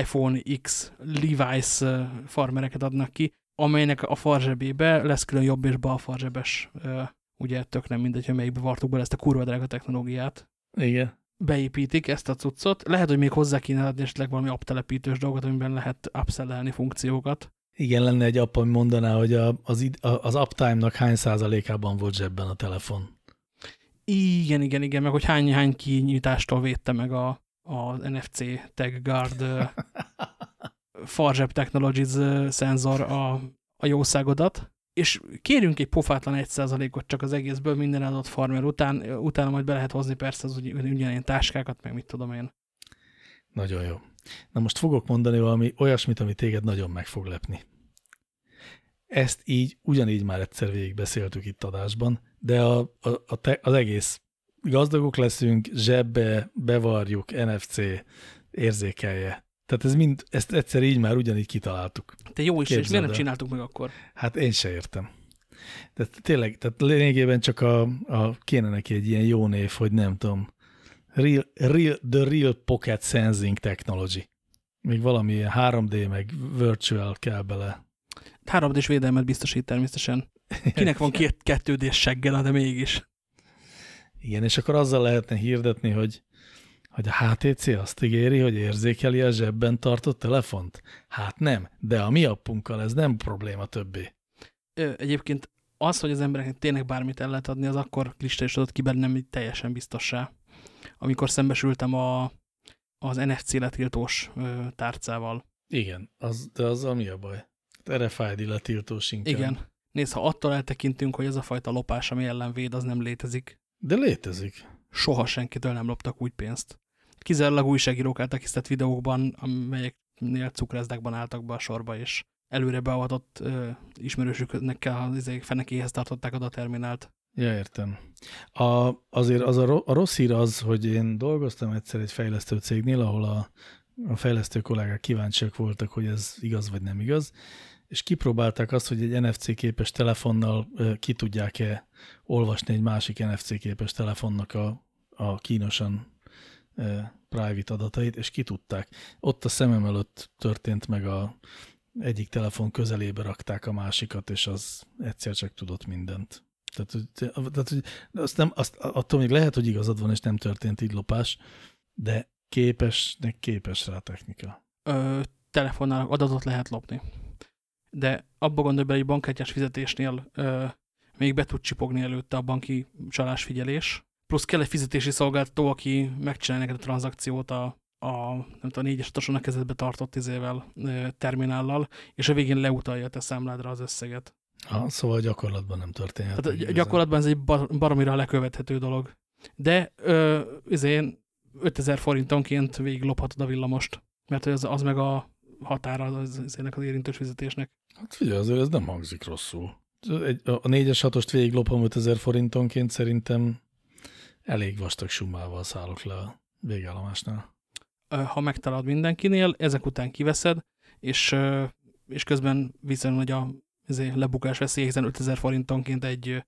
iPhone X Levi's farmereket adnak ki, amelynek a farzsebébe lesz külön jobb és bal farzsebes, ugye tök nem mindegy, hogy melyikbe vartuk bele ezt a kurva drága technológiát. Igen. Beépítik ezt a cuccot. Lehet, hogy még hozzá kéne adni esetleg valami apptelepítős dolgot, amiben lehet upsellelni funkciókat. Igen, lenne egy app, ami mondaná, hogy a, az, az uptime-nak hány százalékában volt zsebben a telefon. Igen, igen, igen, meg hogy hány, hány kinyitástól védte meg a, a NFC Tag Guard [LAUGHS] Farzseb Technologies szenzor a, a jószágodat, és kérünk egy pofátlan 1%-ot csak az egészből minden adott farmer után, utána majd be lehet hozni persze az ugy, ugyanilyen táskákat, meg mit tudom én. Nagyon jó. Na most fogok mondani valami olyasmit, ami téged nagyon meg fog lepni. Ezt így, ugyanígy már egyszer végig beszéltük itt adásban, de a, a, a te, az egész gazdagok leszünk, zsebbe, bevarjuk, NFC, érzékelje. Tehát ez mind, ezt egyszer így már ugyanígy kitaláltuk. Te jó is, Képzeld és miért nem csináltuk meg akkor? Hát én se értem. Tehát tényleg, tehát lényegében csak a, a kéne neki egy ilyen jó név, hogy nem tudom, real, real, The Real Pocket Sensing Technology. Még valami 3D, meg virtual kell bele. 3D-s védelmet biztosít természetesen. Kinek van két kettődés seggel, de mégis. Igen, és akkor azzal lehetne hirdetni, hogy, hogy a HTC azt ígéri, hogy érzékeli a zsebben tartott telefont. Hát nem, de a mi appunkkal ez nem probléma többé. Egyébként az, hogy az embereknek tényleg bármit el lehet adni, az akkor kristályosodott ki bennem teljesen biztossá amikor szembesültem a, az NFC letiltós ö, tárcával. Igen, az, de az mi a baj? RFID letiltós inkább. Igen. Nézd, ha attól eltekintünk, hogy ez a fajta lopás, ami ellen véd, az nem létezik. De létezik. Soha senkitől nem loptak úgy pénzt. Kizárólag újságírók által készített videókban, amelyeknél cukrászdákban álltak be a sorba, és előre beavatott ö, ismerősüknek az izé, fenekéhez tartották a terminált. Ja, értem. A, azért az a, a rossz hír az, hogy én dolgoztam egyszer egy fejlesztő cégnél, ahol a, a fejlesztő kollégák kíváncsiak voltak, hogy ez igaz vagy nem igaz, és kipróbálták azt, hogy egy NFC képes telefonnal ki tudják-e olvasni egy másik NFC képes telefonnak a, a kínosan private adatait, és ki tudták. Ott a szemem előtt történt meg a egyik telefon közelébe rakták a másikat, és az egyszer csak tudott mindent. Tehát, tehát hogy azt nem, azt, attól még lehet, hogy igazad van, és nem történt így lopás, de képesnek képes rá technika. Ö, telefonnál adatot lehet lopni. De abba gondolj be, hogy bankkártyás fizetésnél ö, még be tud csipogni előtte a banki csalásfigyelés, plusz kell egy fizetési szolgáltató, aki megcsinálja neked a tranzakciót a, a, nem tudom, a négyes utason a kezedbe tartott izével, terminállal, és a végén leutalja a te számládra az összeget. Ha, szóval gyakorlatban nem történhet. Tehát gyakorlatban ez egy baromira lekövethető dolog. De ö, én 5000 forintonként végig lophatod a villamost, mert az, az meg a határa az, az, ennek az érintős fizetésnek. Hát figyelj, azért ez nem hangzik rosszul. Egy, a 4-es 6-ost végig lopom 5000 forintonként szerintem elég vastag sumával szállok le a végállomásnál. Ha megtalad mindenkinél, ezek után kiveszed, és, és közben viszonylag a ezért lebukás veszély, hiszen 5000 forintonként egy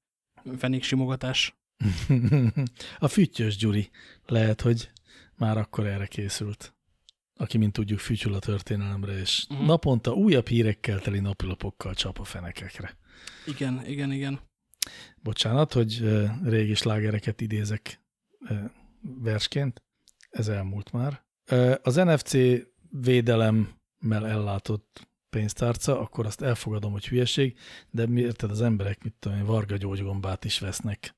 fenék simogatás. [LAUGHS] a füttyös Gyuri lehet, hogy már akkor erre készült. Aki, mint tudjuk, fütyül a történelemre, és uh mhm. -huh. naponta újabb hírekkel teli napilapokkal csap a fenekekre. Igen, igen, igen. Bocsánat, hogy régi slágereket idézek versként, ez elmúlt már. Az NFC védelemmel ellátott pénztárca, akkor azt elfogadom, hogy hülyeség, de érted, az emberek, mit tudom én, varga gyógygombát is vesznek,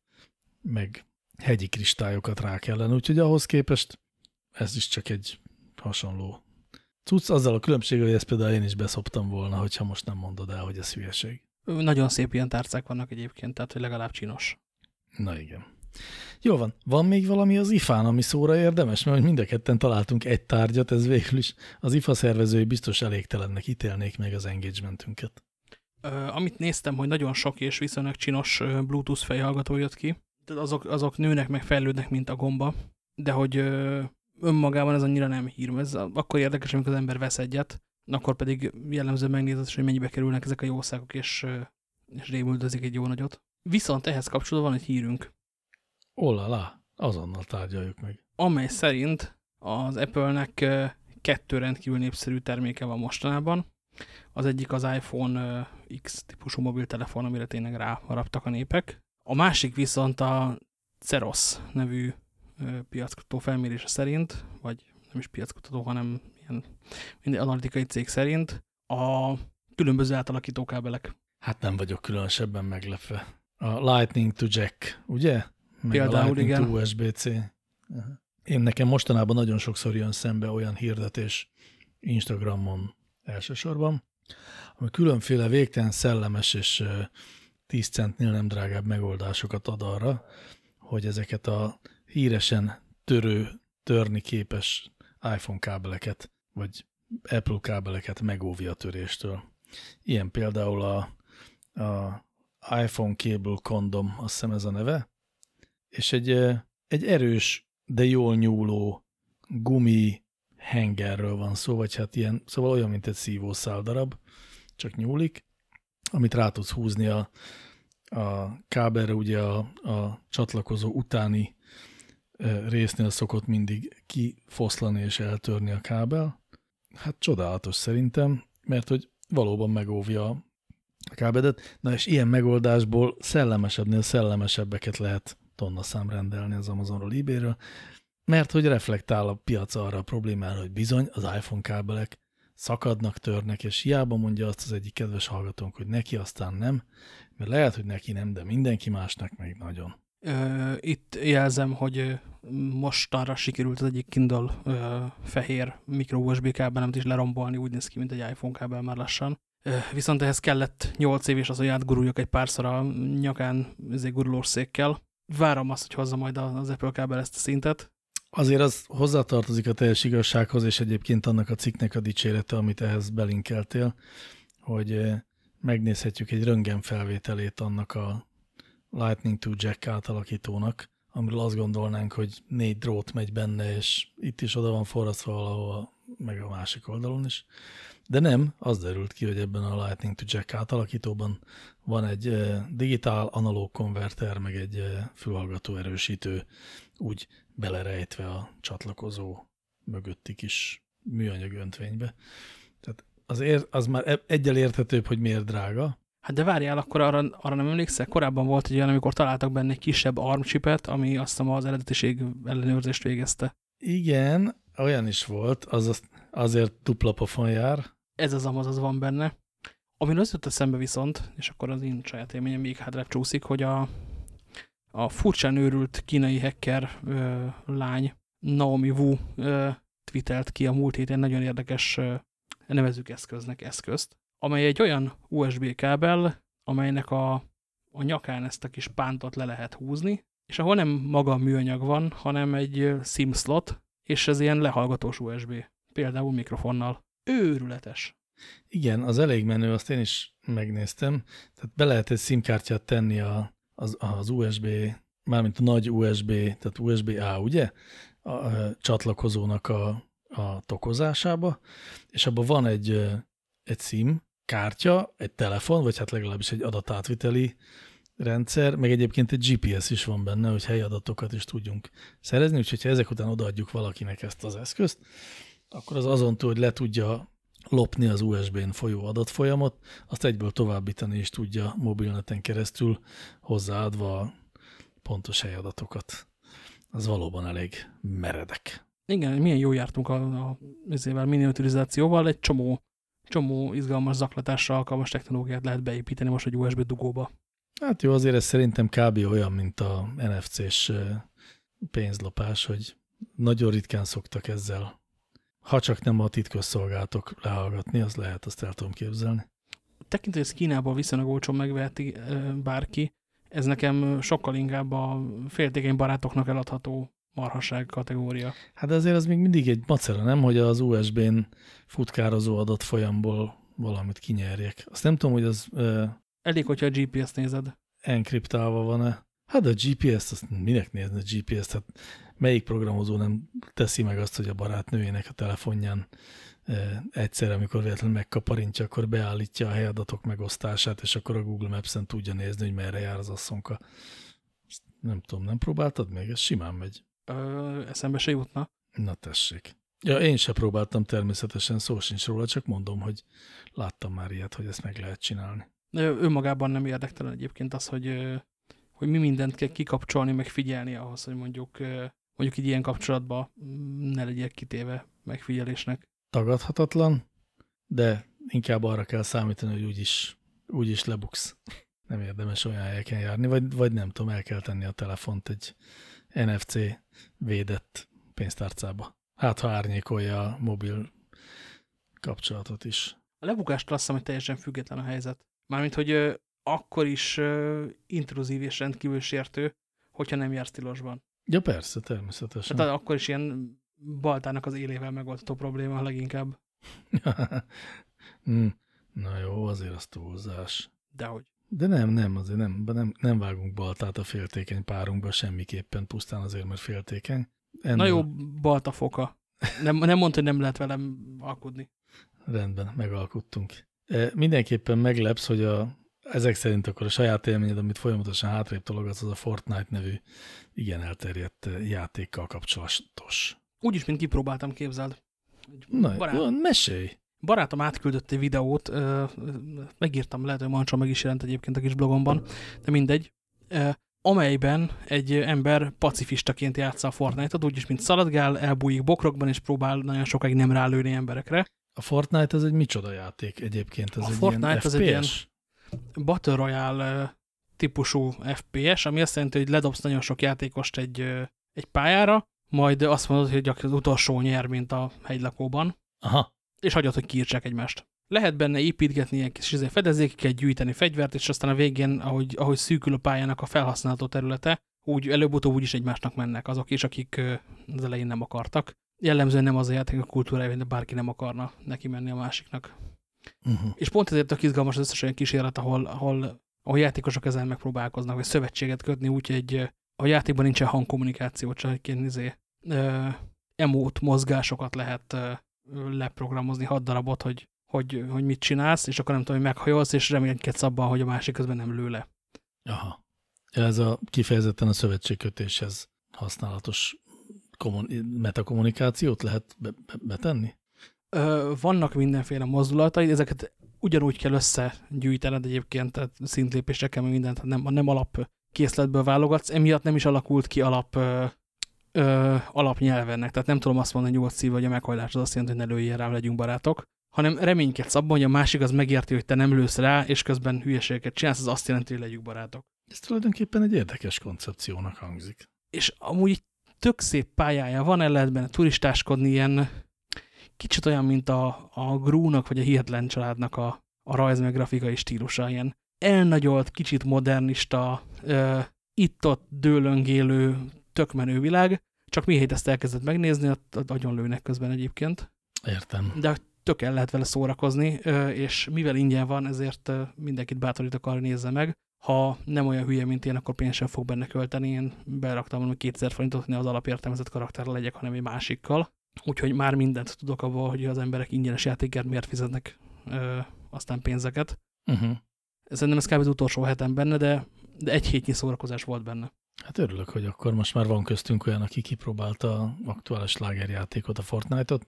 meg hegyi kristályokat rá kellene, úgyhogy ahhoz képest ez is csak egy hasonló cucc, azzal a különbség, hogy ezt például én is beszoptam volna, hogyha most nem mondod el, hogy ez hülyeség. Nagyon szép ilyen tárcák vannak egyébként, tehát hogy legalább csinos. Na igen. Jó van, van még valami az IFA-n, ami szóra érdemes? Mert mind a ketten találtunk egy tárgyat, ez végül is az IFA szervezői biztos elégtelennek ítélnék meg az engagementünket. Amit néztem, hogy nagyon sok és viszonylag csinos Bluetooth fejhallgató jött ki, azok, azok nőnek meg fejlődnek, mint a gomba, de hogy önmagában ez annyira nem hír. Ez akkor érdekes, amikor az ember vesz egyet, akkor pedig jellemző megnézett, hogy mennyibe kerülnek ezek a jószágok, és, és rémüldözik egy jó nagyot. Viszont ehhez kapcsolatban van egy hírünk. Olala, azonnal tárgyaljuk meg. Amely szerint az Apple-nek kettő rendkívül népszerű terméke van mostanában. Az egyik az iPhone X típusú mobiltelefon, amire tényleg ráharaptak a népek. A másik viszont a Ceros nevű piackutató felmérése szerint, vagy nem is piackutató, hanem ilyen minden analitikai cég szerint a különböző átalakító kábelek. Hát nem vagyok különösebben meglepve. A Lightning to Jack, ugye? Meg Például, a Lightning igen. to USB-C. Én nekem mostanában nagyon sokszor jön szembe olyan hirdetés Instagramon elsősorban, ami különféle végtelen szellemes és 10 centnél nem drágább megoldásokat ad arra, hogy ezeket a híresen törő, törni képes iPhone kábeleket, vagy Apple kábeleket megóvja a töréstől. Ilyen például a, a iPhone Cable Condom, azt hiszem ez a neve, és egy, egy erős, de jól nyúló gumi hengerről van szó, vagy hát ilyen, szóval olyan, mint egy szívószál darab, csak nyúlik, amit rá tudsz húzni a, a kábelre, ugye a, a csatlakozó utáni résznél szokott mindig kifoszlani és eltörni a kábel. Hát csodálatos szerintem, mert hogy valóban megóvja a kábedet. Na és ilyen megoldásból szellemesebbnél szellemesebbeket lehet tonna szám rendelni az Amazonról, eBay-ről, mert hogy reflektál a piac arra a problémára, hogy bizony az iPhone kábelek szakadnak, törnek, és hiába mondja azt az egyik kedves hallgatónk, hogy neki aztán nem, mert lehet, hogy neki nem, de mindenki másnak meg nagyon. Itt jelzem, hogy mostanra sikerült az egyik Kindle fehér micro USB kábelemet is lerombolni, úgy néz ki, mint egy iPhone kábel már lassan. Viszont ehhez kellett 8 év, és az, hogy átguruljak egy párszor a nyakán ezért gurulós székkel. Várom azt, hogy hozza majd az Apple kábel ezt a szintet. Azért az hozzátartozik a teljes igazsághoz, és egyébként annak a cikknek a dicsérete, amit ehhez belinkeltél, hogy megnézhetjük egy röntgen felvételét annak a Lightning to Jack átalakítónak, amiről azt gondolnánk, hogy négy drót megy benne, és itt is oda van forrasztva valahol, meg a másik oldalon is. De nem, az derült ki, hogy ebben a Lightning to Jack átalakítóban van egy digitál analóg konverter, meg egy fülhallgató erősítő, úgy belerejtve a csatlakozó mögötti kis műanyag öntvénybe. Tehát az, ér, az már e-, egyel érthetőbb, hogy miért drága, Hát de várjál, akkor arra, arra nem emlékszel? Korábban volt egy olyan, amikor találtak benne egy kisebb armcsipet, ami azt hiszem az eredetiség ellenőrzést végezte. Igen, olyan is volt, az azért dupla pofon jár. Ez az amaz az van benne. Ami az jött eszembe viszont, és akkor az én saját élményem még hátrább csúszik, hogy a, a furcsán őrült kínai hacker ö, lány Naomi Wu ö, twittelt ki a múlt héten nagyon érdekes ö, nevezük eszköznek eszközt, amely egy olyan USB kábel, amelynek a, a nyakán ezt a kis pántot le lehet húzni, és ahol nem maga a műanyag van, hanem egy SIM slot, és ez ilyen lehallgatós USB, például mikrofonnal. Őrületes. Igen, az elég menő, azt én is megnéztem. Tehát be lehet egy SIM-kártyát tenni a, az, az USB, mármint a nagy USB, tehát USB-A, ugye? A, a csatlakozónak a, a tokozásába, és abban van egy, egy SIM, kártya, egy telefon, vagy hát legalábbis egy adatátviteli rendszer, meg egyébként egy GPS is van benne, hogy helyi adatokat is tudjunk szerezni, úgyhogy ha ezek után odaadjuk valakinek ezt az eszközt, akkor az azon túl, hogy le tudja lopni az USB-n folyó adatfolyamot, azt egyből továbbítani is tudja mobilneten keresztül hozzáadva a pontos helyadatokat. Az valóban elég meredek. Igen, milyen jó jártunk a, a, a miniaturizációval, egy csomó csomó izgalmas zaklatásra alkalmas technológiát lehet beépíteni most egy USB dugóba. Hát jó, azért ez szerintem kb. olyan, mint a NFC-s pénzlopás, hogy nagyon ritkán szoktak ezzel. Ha csak nem a titkosszolgálatok lehallgatni, az lehet, azt el tudom képzelni. Tekintve, hogy ez Kínából viszonylag olcsón megveheti bárki, ez nekem sokkal inkább a féltékeny barátoknak eladható marhaság kategória. Hát azért az még mindig egy macera, nem, hogy az USB-n futkározó adatfolyamból valamit kinyerjek. Azt nem tudom, hogy az... Uh, Elég, hogyha a GPS-t nézed. Enkriptálva van-e. Hát a GPS-t, azt minek nézni a GPS-t? Hát melyik programozó nem teszi meg azt, hogy a barátnőjének a telefonján egyszer, amikor véletlenül megkaparintja, akkor beállítja a helyadatok megosztását, és akkor a Google Maps-en tudja nézni, hogy merre jár az asszonka. Nem tudom, nem próbáltad még? Ez simán megy ö, eszembe se jutna. Na tessék. Ja, én se próbáltam természetesen, szó sincs róla, csak mondom, hogy láttam már ilyet, hogy ezt meg lehet csinálni. Ő magában nem érdektelen egyébként az, hogy, hogy mi mindent kell kikapcsolni, meg figyelni ahhoz, hogy mondjuk, mondjuk egy ilyen kapcsolatban mm, ne legyek kitéve megfigyelésnek. Tagadhatatlan, de inkább arra kell számítani, hogy úgyis, úgyis lebuksz. Nem érdemes olyan helyeken járni, vagy, vagy nem tudom, el kell tenni a telefont egy NFC védett pénztárcába. Hát, ha árnyékolja a mobil kapcsolatot is. A lebukást azt hiszem, hogy teljesen független a helyzet. Mármint, hogy ö, akkor is ö, intruzív és rendkívül sértő, hogyha nem jársz tilosban. Ja, persze, természetesen. Tehát akkor is ilyen baltának az élével megoldható probléma leginkább. [LAUGHS] Hmm. Na jó, azért az túlzás. Dehogy. De nem, nem, azért nem, nem, nem vágunk baltát a féltékeny párunkba semmiképpen, pusztán azért, mert féltékeny. Ennél... Na jó, balta foka. Nem, nem mondta, hogy nem lehet velem alkudni. Rendben, megalkuttunk. E, mindenképpen meglepsz, hogy a, ezek szerint akkor a saját élményed, amit folyamatosan hátrébb tologatsz, az a Fortnite nevű igen elterjedt játékkal kapcsolatos. Úgyis, mint kipróbáltam, képzeld. Na, barát, mesélj! Barátom átküldött egy videót, megírtam, lehet, hogy Mancsa meg is jelent egyébként a kis blogomban, de mindegy, amelyben egy ember pacifistaként játsza a Fortnite-ot, úgyis, mint szaladgál, elbújik bokrokban, és próbál nagyon sokáig nem rálőni emberekre. A Fortnite az egy micsoda játék egyébként? Ez a egy Fortnite ilyen az FPS? egy ilyen Battle Royale típusú FPS, ami azt jelenti, hogy ledobsz nagyon sok játékost egy, egy pályára, majd azt mondod, hogy az utolsó nyer, mint a hegylakóban. Aha és hagyod, hogy kiírtsák egymást. Lehet benne építgetni ilyen kis izé, fedezékeket, gyűjteni fegyvert, és aztán a végén, ahogy, ahogy szűkül a pályának a felhasználható területe, úgy előbb-utóbb úgyis egymásnak mennek azok is, akik az elején nem akartak. Jellemzően nem az a játék a kultúrája, de bárki nem akarna neki menni a másiknak. Uh -huh. És pont ezért a izgalmas az összes olyan kísérlet, ahol, ahol, ahol játékosok ezzel megpróbálkoznak, vagy szövetséget kötni, úgyhogy a játékban nincsen hangkommunikáció, csak egy izé, emót mozgásokat lehet leprogramozni hat darabot, hogy, hogy, hogy mit csinálsz, és akkor nem tudom, hogy meghajolsz, és reménykedsz abban, hogy a másik közben nem lő le. Aha. Ez a kifejezetten a szövetségkötéshez használatos metakommunikációt lehet be be betenni? Ö, vannak mindenféle mozdulatai, ezeket ugyanúgy kell összegyűjtened egyébként, tehát szintlépésre kell mindent, nem, nem alap készletből válogatsz, emiatt nem is alakult ki alap ö, alapnyelvennek. Tehát nem tudom azt mondani, hogy nyugodt szív, vagy a meghajlás az azt jelenti, hogy ne lőjél rám, legyünk barátok, hanem reménykedsz abban, hogy a másik az megérti, hogy te nem lősz rá, és közben hülyeségeket csinálsz, az azt jelenti, hogy legyünk barátok. Ez tulajdonképpen egy érdekes koncepciónak hangzik. És amúgy tök szép pályája van, el lehet benne turistáskodni, ilyen kicsit olyan, mint a, a Grúnak, vagy a Hihetlen családnak a, a rajz meg grafikai stílusa, ilyen elnagyolt, kicsit modernista, itt-ott dőlöngélő, tök menő világ, csak miért ezt elkezdett megnézni, nagyon lőnek közben egyébként. Értem. De tök el lehet vele szórakozni, és mivel ingyen van, ezért mindenkit bátorítok arra nézze meg. Ha nem olyan hülye, mint én, akkor pénzt sem fog benne költeni. Én beraktam hogy 2000 forintot, hogy ne az alapértelmezett karakterre legyek, hanem egy másikkal. Úgyhogy már mindent tudok abból, hogy az emberek ingyenes játékért miért fizetnek ö, aztán pénzeket. Uh -huh. Szerintem ez kb. az utolsó hetem benne, de, de egy hétnyi szórakozás volt benne. Hát örülök, hogy akkor most már van köztünk olyan, aki kipróbálta aktuális lágerjátékot, a Fortnite-ot.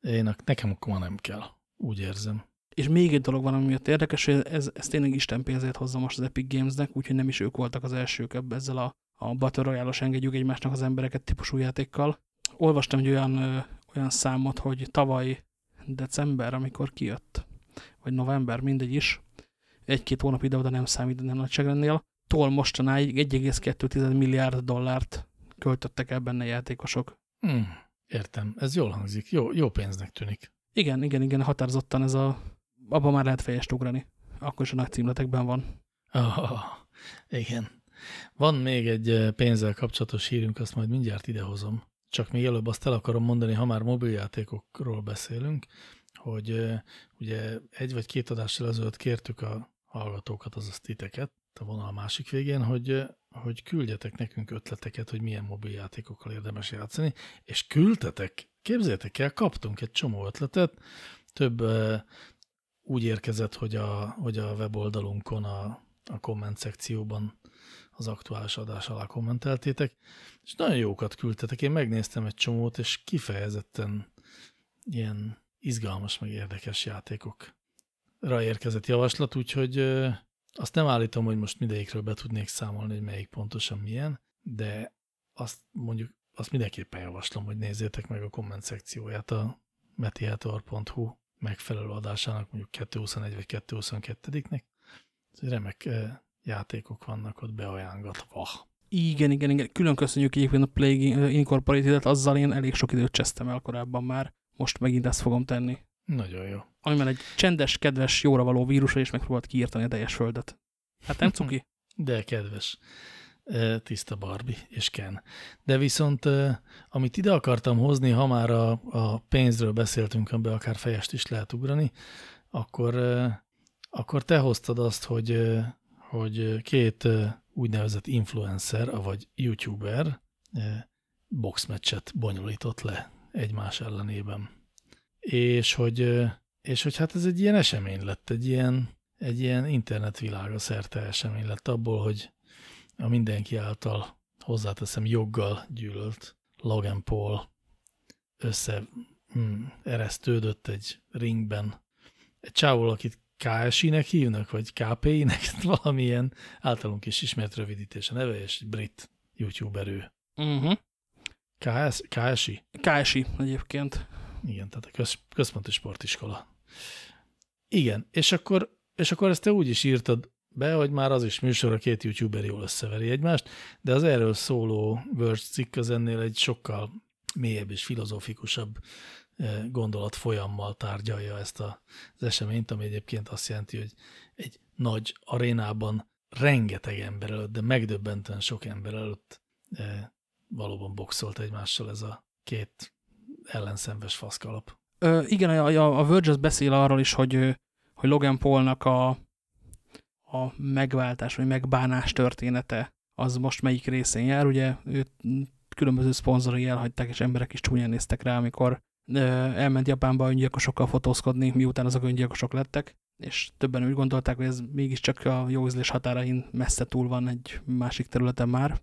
Én, nekem akkor már nem kell. Úgy érzem. És még egy dolog van, ami miatt érdekes, hogy ez, ez tényleg Isten pénzét hozza most az Epic Gamesnek, úgyhogy nem is ők voltak az elsők ebbe ezzel a, a Battle Royale-os engedjük egymásnak az embereket típusú játékkal. Olvastam egy olyan, ö, olyan számot, hogy tavaly december, amikor kijött, vagy november, mindegy is, egy-két hónap ide-oda nem számít nem nagyságrennél, tól mostanáig 1,2 milliárd dollárt költöttek el benne játékosok. Hmm, értem, ez jól hangzik, jó, jó pénznek tűnik. Igen, igen, igen, határozottan ez a, abban már lehet fejest ugrani. Akkor is a nagy címletekben van. Oh, igen. Van még egy pénzzel kapcsolatos hírünk, azt majd mindjárt idehozom. Csak még előbb azt el akarom mondani, ha már mobiljátékokról beszélünk, hogy ugye egy vagy két adással ezelőtt kértük a hallgatókat, azaz titeket, a vonal másik végén, hogy, hogy küldjetek nekünk ötleteket, hogy milyen mobiljátékokkal érdemes játszani, és küldtetek, képzeljétek el, kaptunk egy csomó ötletet, több úgy érkezett, hogy a, hogy a weboldalunkon a, a komment szekcióban az aktuális adás alá kommenteltétek, és nagyon jókat küldtetek. Én megnéztem egy csomót, és kifejezetten ilyen izgalmas, meg érdekes játékokra érkezett javaslat, úgyhogy azt nem állítom, hogy most mindegyikről be tudnék számolni, hogy melyik pontosan milyen, de azt mondjuk, azt mindenképpen javaslom, hogy nézzétek meg a komment szekcióját a metiator.hu megfelelő adásának, mondjuk 221 vagy 222-nek. Remek játékok vannak ott beajánlatva. Igen, igen, igen. Külön köszönjük egyébként a Plague Incorporated-et, azzal én elég sok időt csesztem el korábban már. Most megint ezt fogom tenni. Nagyon jó. Amiben egy csendes, kedves, jóra való vírusra is megpróbált kiírtani a teljes földet. Hát nem cuki? [LAUGHS] De kedves. Tiszta Barbie és Ken. De viszont, amit ide akartam hozni, ha már a, a pénzről beszéltünk, amiben akár fejest is lehet ugrani, akkor, akkor te hoztad azt, hogy, hogy két úgynevezett influencer, vagy youtuber boxmeccset bonyolított le egymás ellenében. És hogy, és hogy hát ez egy ilyen esemény lett, egy ilyen, egy ilyen internetvilága szerte esemény lett abból, hogy a mindenki által hozzáteszem joggal gyűlölt Logan Paul össze hmm, eresztődött egy ringben. Egy csávol, akit KSI-nek hívnak, vagy KPI-nek, [LAUGHS] valamilyen általunk is ismert rövidítés a neve, és egy brit youtuber ő. Uh mhm. -huh. KS, KSI? KSI egyébként. Igen, tehát a köz, központi sportiskola. Igen, és akkor, és akkor ezt te úgy is írtad be, hogy már az is műsor, a két youtuber jól összeveri egymást, de az erről szóló Verge cikk az ennél egy sokkal mélyebb és filozófikusabb eh, gondolat folyammal tárgyalja ezt az eseményt, ami egyébként azt jelenti, hogy egy nagy arénában rengeteg ember előtt, de megdöbbentően sok ember előtt eh, valóban boxolt egymással ez a két ellenszenves faszkalap. Ö, igen, a, a, Verge beszél arról is, hogy, hogy Logan Paulnak a, a megváltás vagy megbánás története az most melyik részén jár. Ugye őt különböző szponzorai elhagyták, és emberek is csúnyán néztek rá, amikor ö, elment Japánba öngyilkosokkal fotózkodni, miután azok öngyilkosok lettek, és többen úgy gondolták, hogy ez mégiscsak a jó ízlés határain messze túl van egy másik területen már.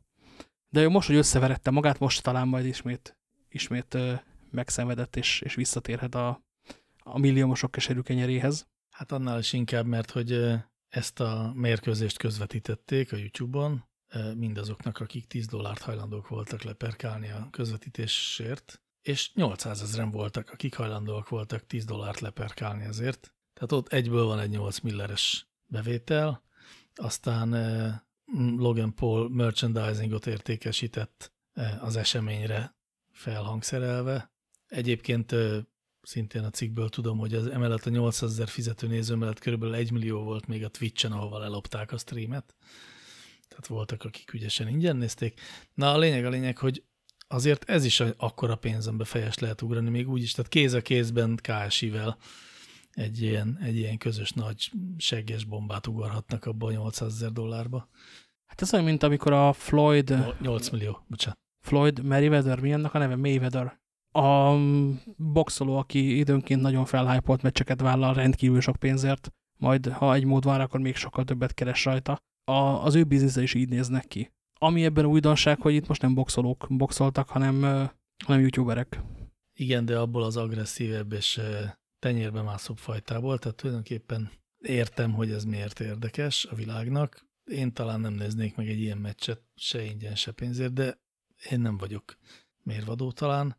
De ő most, hogy összeverette magát, most talán majd ismét, ismét megszenvedett, és, és visszatérhet a, a milliómosok keserű kenyeréhez. Hát annál is inkább, mert hogy ezt a mérkőzést közvetítették a YouTube-on, mindazoknak, akik 10 dollárt hajlandók voltak leperkálni a közvetítésért, és 800 ezeren voltak, akik hajlandóak voltak 10 dollárt leperkálni ezért. Tehát ott egyből van egy 8 milleres bevétel, aztán Logan Paul merchandisingot értékesített az eseményre felhangszerelve. Egyébként szintén a cikkből tudom, hogy az emellett a 800 ezer fizető néző mellett körülbelül 1 millió volt még a Twitch-en, ahol elopták a streamet. Tehát voltak, akik ügyesen ingyen nézték. Na a lényeg a lényeg, hogy azért ez is akkora pénzembe fejes lehet ugrani, még úgy is, tehát kéz a kézben KSI-vel egy ilyen, egy ilyen közös nagy segges bombát ugorhatnak abba a 800 ezer dollárba. Hát ez olyan, mint amikor a Floyd... 8 millió, bocsánat. Floyd Merriweather, mi annak a neve? Mayweather. A boxoló, aki időnként nagyon felhájpolt meccseket vállal rendkívül sok pénzért, majd ha egy mód vár, akkor még sokkal többet keres rajta. A, az ő biznisze is így néznek ki. Ami ebben újdonság, hogy itt most nem boxolók boxoltak, hanem, hanem youtuberek. Igen, de abból az agresszívebb és tenyérbe mászóbb fajtából, tehát tulajdonképpen értem, hogy ez miért érdekes a világnak. Én talán nem néznék meg egy ilyen meccset se ingyen, se pénzért, de én nem vagyok mérvadó talán.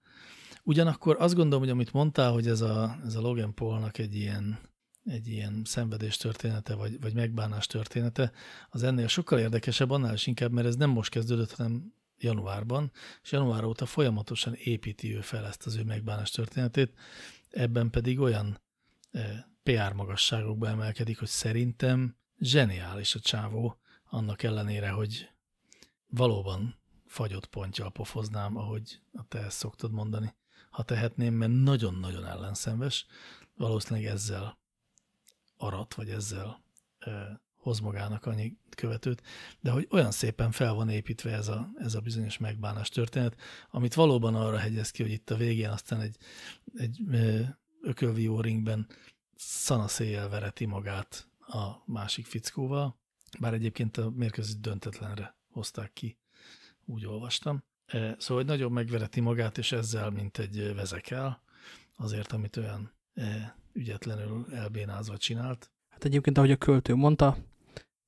Ugyanakkor azt gondolom, hogy amit mondtál, hogy ez a, ez a Logan Paulnak egy ilyen egy ilyen szenvedés története, vagy, vagy megbánás története, az ennél sokkal érdekesebb, annál is inkább, mert ez nem most kezdődött, hanem januárban, és január óta folyamatosan építi ő fel ezt az ő megbánás történetét, ebben pedig olyan PR magasságokba emelkedik, hogy szerintem zseniális a csávó, annak ellenére, hogy valóban fagyott pontja pofoznám, ahogy te ezt szoktad mondani, ha tehetném, mert nagyon-nagyon ellenszenves, valószínűleg ezzel arat, vagy ezzel e, hoz magának annyi követőt, de hogy olyan szépen fel van építve ez a, ez a bizonyos megbánás történet, amit valóban arra hegyez ki, hogy itt a végén aztán egy, egy e, ökölvió ringben szanaszéjjel vereti magát a másik fickóval, bár egyébként a mérkőzés döntetlenre hozták ki, úgy olvastam. Szóval, hogy nagyon megvereti magát, és ezzel, mint egy vezekel, azért, amit olyan ügyetlenül elbénázva csinált. Hát egyébként, ahogy a költő mondta,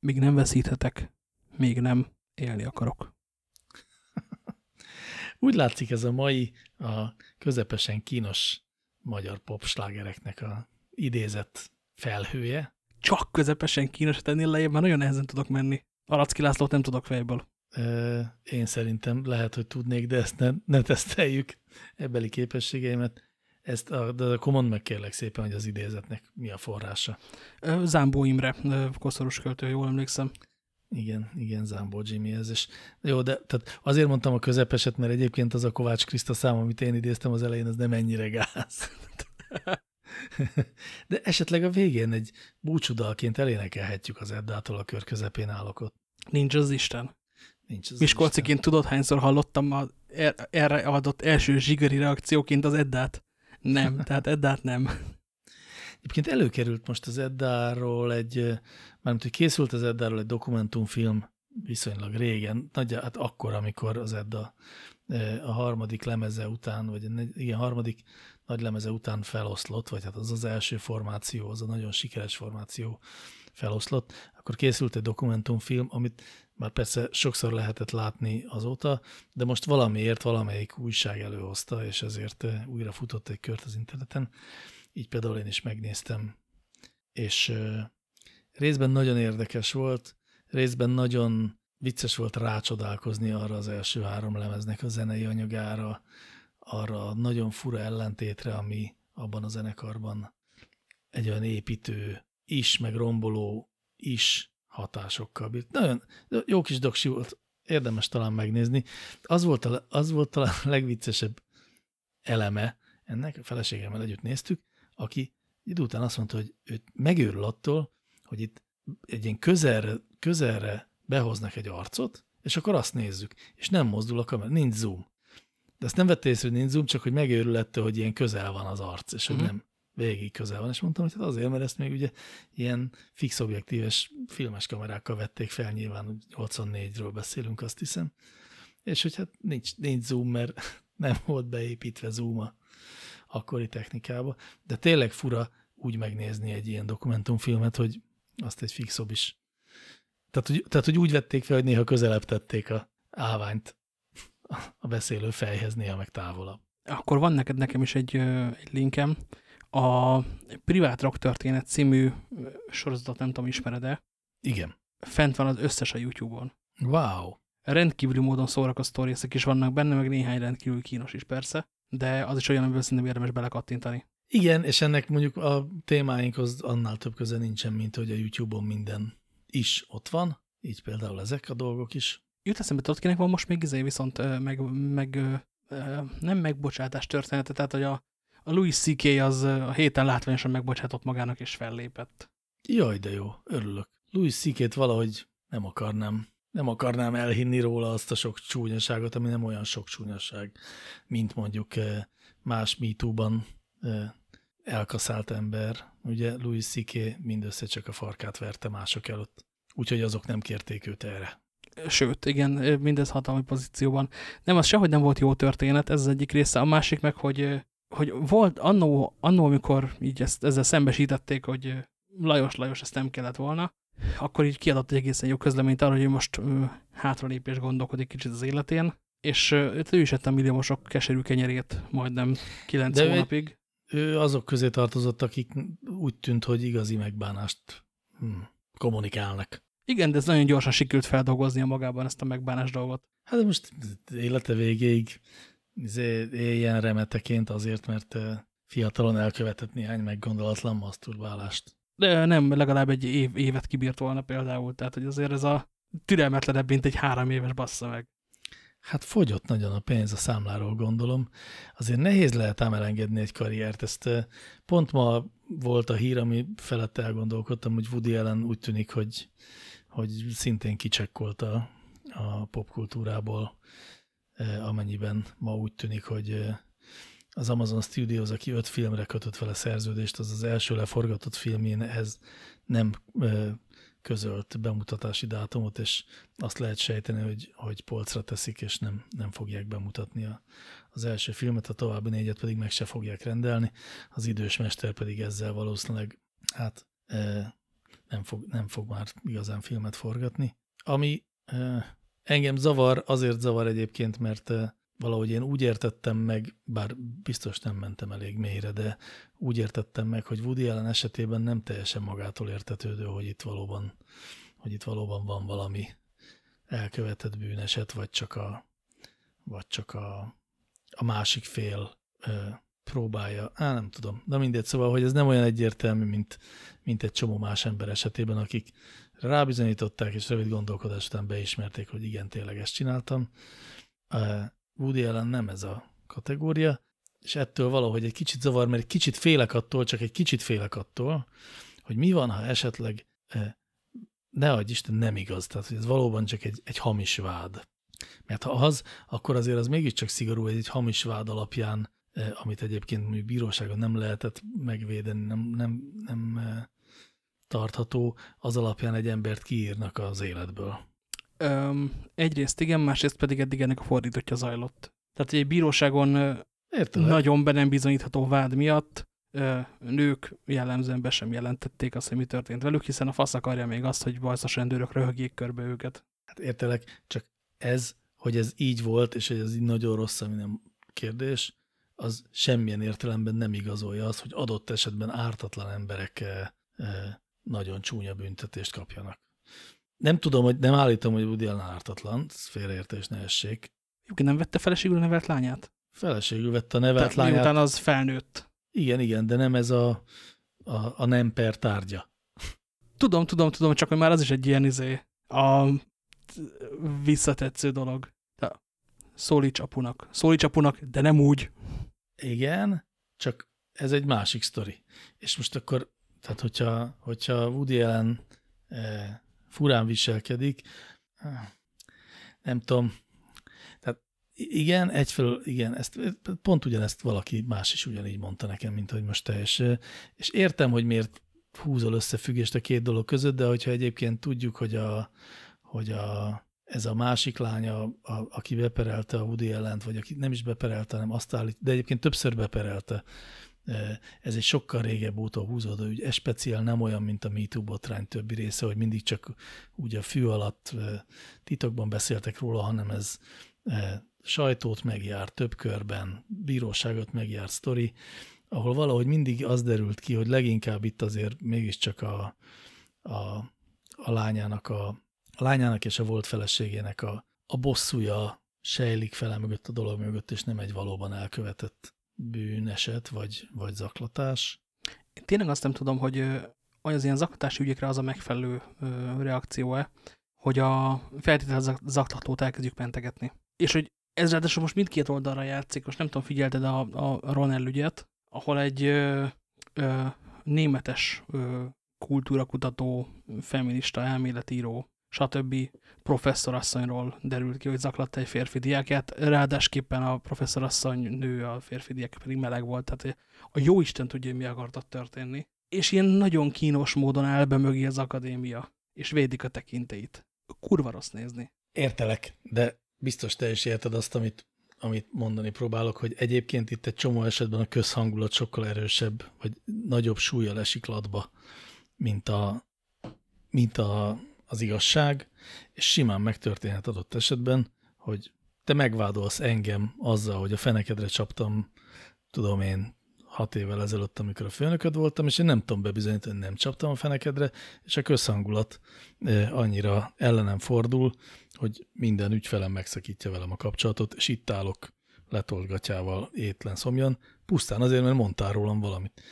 még nem veszíthetek, még nem élni akarok. [LAUGHS] Úgy látszik ez a mai, a közepesen kínos magyar popslágereknek a idézett felhője. Csak közepesen kínos, ennél lejjebb már nagyon nehezen tudok menni. Aracki Lászlót nem tudok fejből. Én szerintem lehet, hogy tudnék, de ezt ne, ne teszteljük ebbeli képességeimet. Ezt a, de akkor mondd meg kérlek szépen, hogy az idézetnek mi a forrása. Zámbó Imre, koszorús költő, jól emlékszem. Igen, igen, Zámbó Jimmy ez. És jó, de tehát azért mondtam a közepeset, mert egyébként az a Kovács Kriszta szám, amit én idéztem az elején, az nem ennyire gáz. [LAUGHS] De esetleg a végén egy búcsudalként elénekelhetjük az Eddától a kör közepén állokot. Nincs az Isten. Nincs az Miskolciként tudod, hányszor hallottam a, er, erre adott első zsigeri reakcióként az Eddát? Nem, [LAUGHS] tehát Eddát nem. Egyébként előkerült most az Eddáról egy, mármint, hogy készült az Eddáról egy dokumentumfilm viszonylag régen, nagy, hát akkor, amikor az Edda a harmadik lemeze után, vagy igen, harmadik nagy lemeze után feloszlott, vagy hát az az első formáció, az a nagyon sikeres formáció feloszlott, akkor készült egy dokumentumfilm, amit már persze sokszor lehetett látni azóta, de most valamiért valamelyik újság előhozta, és ezért eh, újra futott egy kört az interneten. Így például én is megnéztem, és eh, részben nagyon érdekes volt, részben nagyon vicces volt rácsodálkozni arra az első három lemeznek a zenei anyagára, arra a nagyon fura ellentétre, ami abban a zenekarban egy olyan építő is, meg romboló is hatásokkal bírt. Nagyon jó kis doksi volt, érdemes talán megnézni. Az volt a, az volt a legviccesebb eleme ennek, a feleségemmel együtt néztük, aki idő után azt mondta, hogy őt megőrül attól, hogy itt egy ilyen közelre, közelre behoznak egy arcot, és akkor azt nézzük, és nem mozdul a kamera, nincs zoom. De ezt nem vette észre, hogy nincs zoom, csak hogy megőrül ettől, hogy ilyen közel van az arc, és hogy uh mhm. -huh. nem végig közel van. És mondtam, hogy hát azért, mert ezt még ugye ilyen fix objektíves filmes kamerákkal vették fel, nyilván 84-ről beszélünk, azt hiszem. És hogy hát nincs, nincs zoom, mert [LAUGHS] nem volt beépítve zoom a akkori technikába. De tényleg fura úgy megnézni egy ilyen dokumentumfilmet, hogy azt egy fixobb is. Tehát hogy, tehát, hogy úgy vették fel, hogy néha közelebb tették a állványt [LAUGHS] a beszélő fejhez, néha meg távolabb. Akkor van neked nekem is egy, egy linkem. A Privát Rock Történet című sorozatot nem tudom, ismered-e? Igen. Fent van az összes a YouTube-on. Wow. Rendkívüli módon szórakoztató részek is vannak benne, meg néhány rendkívül kínos is persze, de az is olyan, amiből szerintem érdemes belekattintani. Igen, és ennek mondjuk a témáinkhoz annál több köze nincsen, mint hogy a YouTube-on minden is ott van, így például ezek a dolgok is. Jut eszembe, tudod, kinek van most még izé viszont meg, meg nem megbocsátás története, tehát hogy a, a Louis C.K. az a héten látványosan megbocsátott magának és fellépett. Jaj, de jó, örülök. Louis C.K.-t valahogy nem akarnám, nem akarnám elhinni róla azt a sok csúnyaságot, ami nem olyan sok csúnyaság, mint mondjuk más MeToo-ban elkaszált ember. Ugye Louis C.K. mindössze csak a farkát verte mások előtt. Úgyhogy azok nem kérték őt erre. Sőt, igen, mindez hatalmi pozícióban. Nem, az sehogy nem volt jó történet, ez az egyik része. A másik meg, hogy, hogy volt annó, annó amikor így ezt, ezzel szembesítették, hogy Lajos, Lajos, ezt nem kellett volna, akkor így kiadott egy egészen jó közleményt arra, hogy ő most hátralépés gondolkodik kicsit az életén, és ő is ettem milliómosok keserű kenyerét majdnem kilenc hónapig. ő azok közé tartozott, akik úgy tűnt, hogy igazi megbánást hm, kommunikálnak. Igen, de ez nagyon gyorsan sikerült feldolgozni a magában ezt a megbánás dolgot. Hát de most élete végéig izé, éljen remeteként azért, mert fiatalon elkövetett néhány meggondolatlan maszturbálást. De nem, legalább egy év, évet kibírt volna például, tehát hogy azért ez a türelmetlenebb, mint egy három éves bassza meg. Hát fogyott nagyon a pénz a számláról, gondolom. Azért nehéz lehet ám elengedni egy karriert. Ezt pont ma volt a hír, ami felett elgondolkodtam, hogy Woody Allen úgy tűnik, hogy, hogy szintén kicsekkolta a popkultúrából, amennyiben ma úgy tűnik, hogy az Amazon Studios, aki öt filmre kötött vele szerződést, az az első leforgatott filmjén ehhez nem közölt bemutatási dátumot, és azt lehet sejteni, hogy, hogy polcra teszik, és nem, nem fogják bemutatni a, az első filmet, a további négyet pedig meg se fogják rendelni, az idős mester pedig ezzel valószínűleg hát nem, fog, nem fog már igazán filmet forgatni. Ami engem zavar, azért zavar egyébként, mert valahogy én úgy értettem meg, bár biztos nem mentem elég mélyre, de úgy értettem meg, hogy Woody Allen esetében nem teljesen magától értetődő, hogy itt valóban, hogy itt valóban van valami elkövetett bűneset, vagy csak a, vagy csak a, a másik fél ö, próbálja. Á, nem tudom. De mindegy, szóval, hogy ez nem olyan egyértelmű, mint, mint egy csomó más ember esetében, akik rábizonyították, és rövid gondolkodás után beismerték, hogy igen, tényleg ezt csináltam. Woody Allen nem ez a kategória, és ettől valahogy egy kicsit zavar, mert egy kicsit félek attól, csak egy kicsit félek attól, hogy mi van, ha esetleg ne adj Isten, nem igaz. Tehát, hogy ez valóban csak egy, egy hamis vád. Mert ha az, akkor azért az mégiscsak szigorú, hogy egy hamis vád alapján, amit egyébként mondjuk bíróságon nem lehetett megvédeni, nem, nem, nem tartható, az alapján egy embert kiírnak az életből. Öm, egyrészt igen, másrészt pedig eddig ennek a fordítottja zajlott. Tehát egy bíróságon Értelek. nagyon be nem bizonyítható vád miatt nők jellemzően be sem jelentették azt, hogy mi történt velük, hiszen a fasz akarja még azt, hogy bajszos rendőrök röhögjék körbe őket. Hát értelek, csak ez, hogy ez így volt, és hogy ez így nagyon rossz, ami nem kérdés, az semmilyen értelemben nem igazolja azt, hogy adott esetben ártatlan emberek nagyon csúnya büntetést kapjanak. Nem tudom, hogy nem állítom, hogy Woody Allen ártatlan, félreértés ne essék. nem vette feleségül nevelt lányát? Feleségül vette a nevelt Tehát lányát. miután az felnőtt. Igen, igen, de nem ez a, a, a nem per tárgya. Tudom, tudom, tudom, csak hogy már az is egy ilyen izé, a visszatetsző dolog. De szólíts apunak. Szólíts apunak, de nem úgy. Igen, csak ez egy másik sztori. És most akkor, tehát hogyha, hogyha Woody Allen eh, furán viselkedik. Nem tudom. Tehát igen, egyfelől, igen, ezt, pont ugyanezt valaki más is ugyanígy mondta nekem, mint hogy most teljes. És értem, hogy miért húzol összefüggést a két dolog között, de hogyha egyébként tudjuk, hogy, a, hogy a, ez a másik lánya, a, aki beperelte a Woody ellent, vagy aki nem is beperelte, hanem azt állít, de egyébként többször beperelte ez egy sokkal régebb óta húzódó ügy, ez speciál nem olyan, mint a MeToo botrány többi része, hogy mindig csak úgy a fű alatt titokban beszéltek róla, hanem ez sajtót megjár több körben, bíróságot megjár sztori, ahol valahogy mindig az derült ki, hogy leginkább itt azért mégiscsak a, a, a lányának, a, a lányának és a volt feleségének a, a bosszúja sejlik fele mögött a dolog mögött, és nem egy valóban elkövetett bűneset, vagy, vagy zaklatás. Én tényleg azt nem tudom, hogy az ilyen zaklatási ügyekre az a megfelelő reakció-e, hogy a feltétlenül zaktatót elkezdjük mentegetni. És hogy ez ráadásul most mindkét oldalra játszik, most nem tudom, figyelted a, a Ronell ügyet, ahol egy ö, ö, németes ö, kultúrakutató, feminista elméletíró stb. professzorasszonyról derült ki, hogy zaklatta egy férfi diákját, ráadásképpen a professzorasszony nő, a férfi diák pedig meleg volt, tehát a jó Isten tudja, hogy mi akartott történni. És ilyen nagyon kínos módon áll be mögé az akadémia, és védik a tekintélyt. Kurva rossz nézni. Értelek, de biztos te is érted azt, amit, amit mondani próbálok, hogy egyébként itt egy csomó esetben a közhangulat sokkal erősebb, vagy nagyobb súlya esik latba, mint a, mint a az igazság, és simán megtörténhet adott esetben, hogy te megvádolsz engem azzal, hogy a fenekedre csaptam, tudom én, hat évvel ezelőtt, amikor a főnököd voltam, és én nem tudom bebizonyítani, hogy nem csaptam a fenekedre, és a közhangulat annyira ellenem fordul, hogy minden ügyfelem megszakítja velem a kapcsolatot, és itt állok letoltgatjával étlen szomjan, pusztán azért, mert mondtál rólam valamit.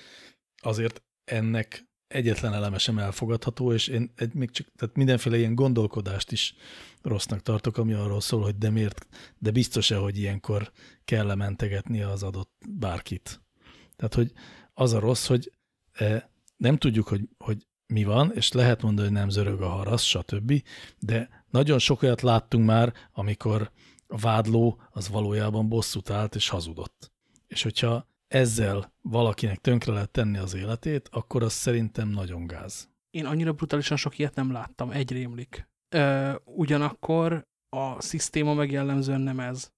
Azért ennek egyetlen eleme sem elfogadható, és én egy, még csak, tehát mindenféle ilyen gondolkodást is rossznak tartok, ami arról szól, hogy de miért, de biztos-e, hogy ilyenkor kell mentegetni az adott bárkit. Tehát, hogy az a rossz, hogy e, nem tudjuk, hogy, hogy mi van, és lehet mondani, hogy nem zörög a harasz, stb., de nagyon sok olyat láttunk már, amikor a vádló az valójában bosszút állt és hazudott. És hogyha ezzel valakinek tönkre lehet tenni az életét, akkor az szerintem nagyon gáz. Én annyira brutálisan sok ilyet nem láttam, egy rémlik. Ö, ugyanakkor a szisztéma meg jellemzően nem ez.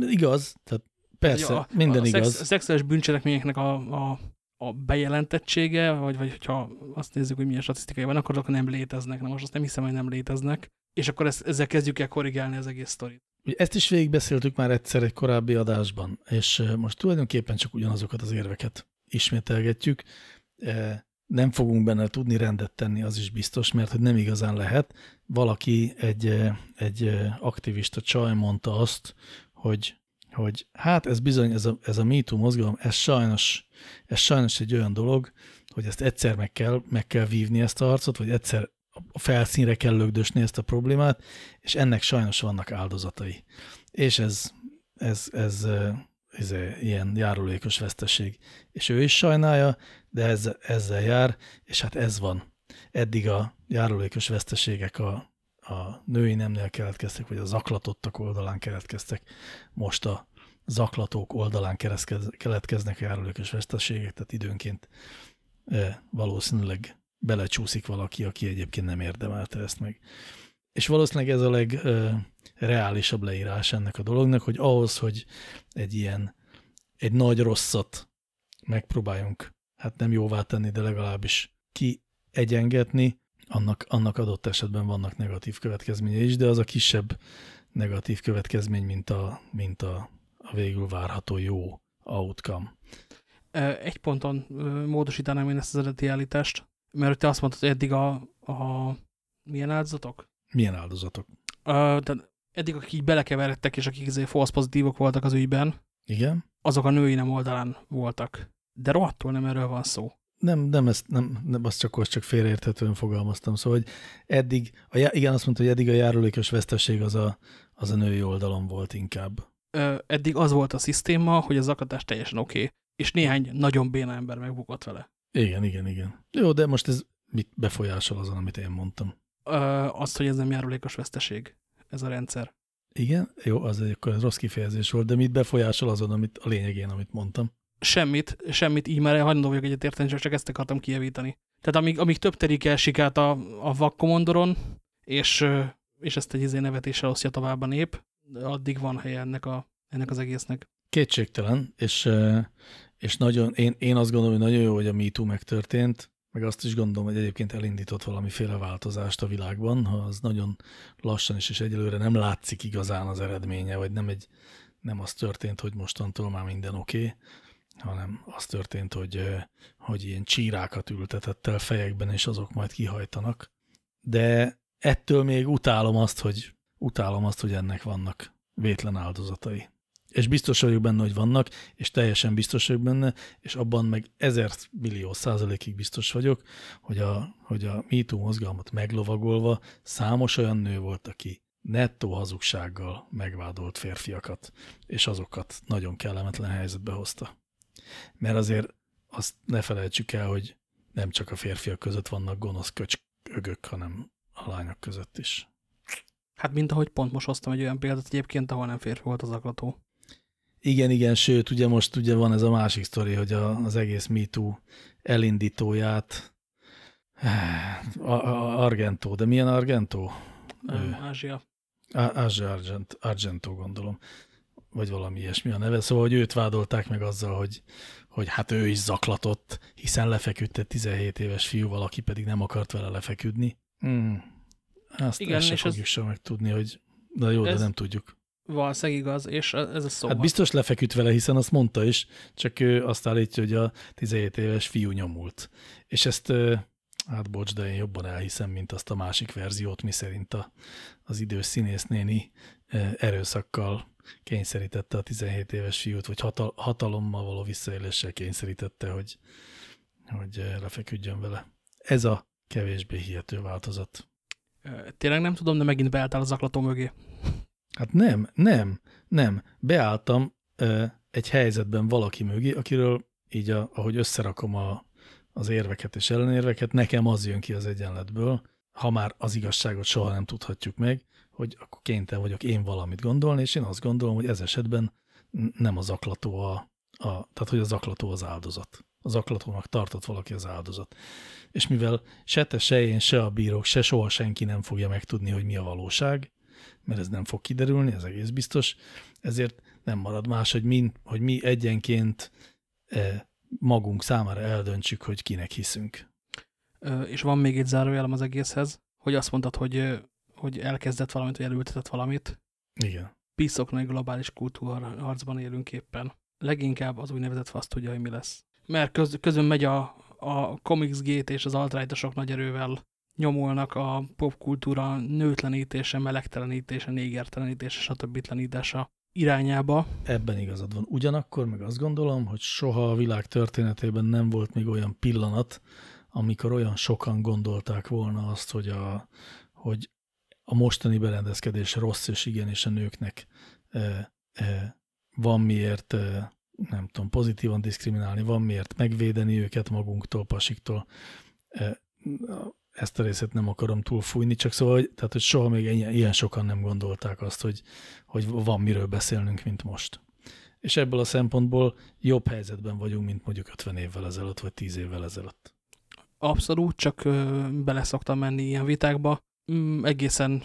Igaz, tehát persze, a, minden a igaz. Szex, a szexuális bűncselekményeknek a, a, a bejelentettsége, vagy, vagy hogyha azt nézzük, hogy milyen statisztikai van, akkor azok nem léteznek. Na most azt nem hiszem, hogy nem léteznek. És akkor ezt, ezzel kezdjük el korrigálni az egész sztorit. Ezt is végigbeszéltük már egyszer egy korábbi adásban, és most tulajdonképpen csak ugyanazokat az érveket ismételgetjük. Nem fogunk benne tudni rendet tenni, az is biztos, mert hogy nem igazán lehet. Valaki, egy, egy aktivista csaj mondta azt, hogy, hogy hát ez bizony, ez a, ez a MeToo mozgalom, ez sajnos, ez sajnos egy olyan dolog, hogy ezt egyszer meg kell, meg kell vívni ezt a harcot, vagy egyszer a felszínre kell lögdösni ezt a problémát, és ennek sajnos vannak áldozatai. És ez, ez, ez, ez, ez ilyen járulékos veszteség. És ő is sajnálja, de ezzel, ezzel jár, és hát ez van. Eddig a járulékos veszteségek a, a női nemnél keletkeztek, vagy a zaklatottak oldalán keletkeztek. Most a zaklatók oldalán keletkeznek a járulékos veszteségek, tehát időnként valószínűleg belecsúszik valaki, aki egyébként nem érdemelte ezt meg. És valószínűleg ez a legreálisabb leírás ennek a dolognak, hogy ahhoz, hogy egy ilyen, egy nagy rosszat megpróbáljunk, hát nem jóvá tenni, de legalábbis kiegyengetni, annak, annak adott esetben vannak negatív következményei is, de az a kisebb negatív következmény, mint a, mint a, a végül várható jó outcome. Egy ponton módosítanám én ezt az eredeti állítást. Mert te azt mondtad, hogy eddig a, a milyen áldozatok? Milyen áldozatok? Uh, de eddig, akik így belekeveredtek, és akik azért false pozitívok voltak az ügyben, Igen? azok a női nem oldalán voltak. De rohadtul nem erről van szó. Nem, nem, ezt, nem, nem azt csak, azt csak félreérthetően fogalmaztam. Szóval, hogy eddig, a, igen, azt mondta, hogy eddig a járulékos veszteség az a, az a női oldalon volt inkább. Ö, eddig az volt a szisztéma, hogy az zakatás teljesen oké, okay, és néhány nagyon béna ember megbukott vele. Igen, igen, igen. Jó, de most ez mit befolyásol azon, amit én mondtam? Ö, azt, hogy ez nem járulékos veszteség, ez a rendszer. Igen, jó, az egy rossz kifejezés volt, de mit befolyásol azon, amit a lényegén, amit mondtam? Semmit, semmit, így már hajlandó vagyok egyetérteni, csak, csak ezt akartam kijavítani. Tehát amíg, amíg több terik elsik át a, a vakkomondoron, és, és ezt egy izé nevetéssel osztja tovább a nép, addig van helye ennek, a, ennek az egésznek. Kétségtelen, és, és nagyon, én, én azt gondolom, hogy nagyon jó, hogy a MeToo megtörtént, meg azt is gondolom, hogy egyébként elindított valamiféle változást a világban, ha az nagyon lassan is, és egyelőre nem látszik igazán az eredménye, vagy nem, egy, nem az történt, hogy mostantól már minden oké, okay, hanem az történt, hogy, hogy ilyen csírákat ültetett el fejekben, és azok majd kihajtanak. De ettől még utálom azt, hogy utálom azt, hogy ennek vannak vétlen áldozatai és biztos vagyok benne, hogy vannak, és teljesen biztos vagyok benne, és abban meg ezer millió százalékig biztos vagyok, hogy a, hogy a MeToo mozgalmat meglovagolva számos olyan nő volt, aki nettó hazugsággal megvádolt férfiakat, és azokat nagyon kellemetlen helyzetbe hozta. Mert azért azt ne felejtsük el, hogy nem csak a férfiak között vannak gonosz köcsögök, hanem a lányok között is. Hát mint ahogy pont most hoztam egy olyan példát egyébként, ahol nem férfi volt az aklató. Igen, igen, sőt, ugye most ugye van ez a másik sztori, hogy a, az egész MeToo elindítóját a, a Argento, de milyen Argento? Ázsia. Ázsia Argent, Argento, gondolom. Vagy valami ilyesmi a neve. Szóval, hogy őt vádolták meg azzal, hogy, hogy hát ő is zaklatott, hiszen lefeküdt egy 17 éves fiúval, aki pedig nem akart vele lefeküdni. Hmm. Azt Igen, és fogjuk ez... sem megtudni, hogy de jó, ez, de nem tudjuk Valószínűleg igaz, és ez a szó. Hát biztos lefeküdt vele, hiszen azt mondta is, csak ő azt állítja, hogy a 17 éves fiú nyomult. És ezt, hát bocs, de én jobban elhiszem, mint azt a másik verziót, mi szerint a, az idős színésznéni erőszakkal kényszerítette a 17 éves fiút, vagy hatal hatalommal való visszaéléssel kényszerítette, hogy, hogy lefeküdjön vele. Ez a kevésbé hihető változat. Tényleg nem tudom, de megint beálltál az zaklató mögé. Hát nem, nem, nem. Beálltam ö, egy helyzetben valaki mögé, akiről így, a, ahogy összerakom a, az érveket és ellenérveket, nekem az jön ki az egyenletből, ha már az igazságot soha nem tudhatjuk meg, hogy akkor kénytelen vagyok én valamit gondolni, és én azt gondolom, hogy ez esetben nem az zaklató a, a tehát hogy a zaklató az áldozat. Az zaklatónak tartott valaki az áldozat. És mivel se te, se én, se a bírók, se soha senki nem fogja megtudni, hogy mi a valóság, mert ez nem fog kiderülni, ez egész biztos, ezért nem marad más, hogy mi, hogy mi egyenként e, magunk számára eldöntsük, hogy kinek hiszünk. És van még egy zárójelem az egészhez, hogy azt mondtad, hogy, hogy elkezdett valamit, vagy elültetett valamit. Igen. Piszok nagy globális kultúrharcban élünk éppen. Leginkább az úgynevezett fasz tudja, hogy mi lesz. Mert köz, közön megy a, a Comics Gate és az alt nagy erővel nyomulnak a popkultúra nőtlenítése, melegtelenítése, négertelenítése, stb. tlenítése irányába. Ebben igazad van. Ugyanakkor meg azt gondolom, hogy soha a világ történetében nem volt még olyan pillanat, amikor olyan sokan gondolták volna azt, hogy a, hogy a mostani berendezkedés rossz, és igenis a nőknek e, e, van miért, e, nem tudom, pozitívan diszkriminálni, van miért megvédeni őket magunktól, pasiktól. E, ezt a részét nem akarom túlfújni, csak szóval, hogy, tehát, hogy soha még ilyen, ilyen sokan nem gondolták azt, hogy, hogy van miről beszélnünk, mint most. És ebből a szempontból jobb helyzetben vagyunk, mint mondjuk 50 évvel ezelőtt, vagy 10 évvel ezelőtt. Abszolút, csak bele szoktam menni ilyen vitákba. Mm, egészen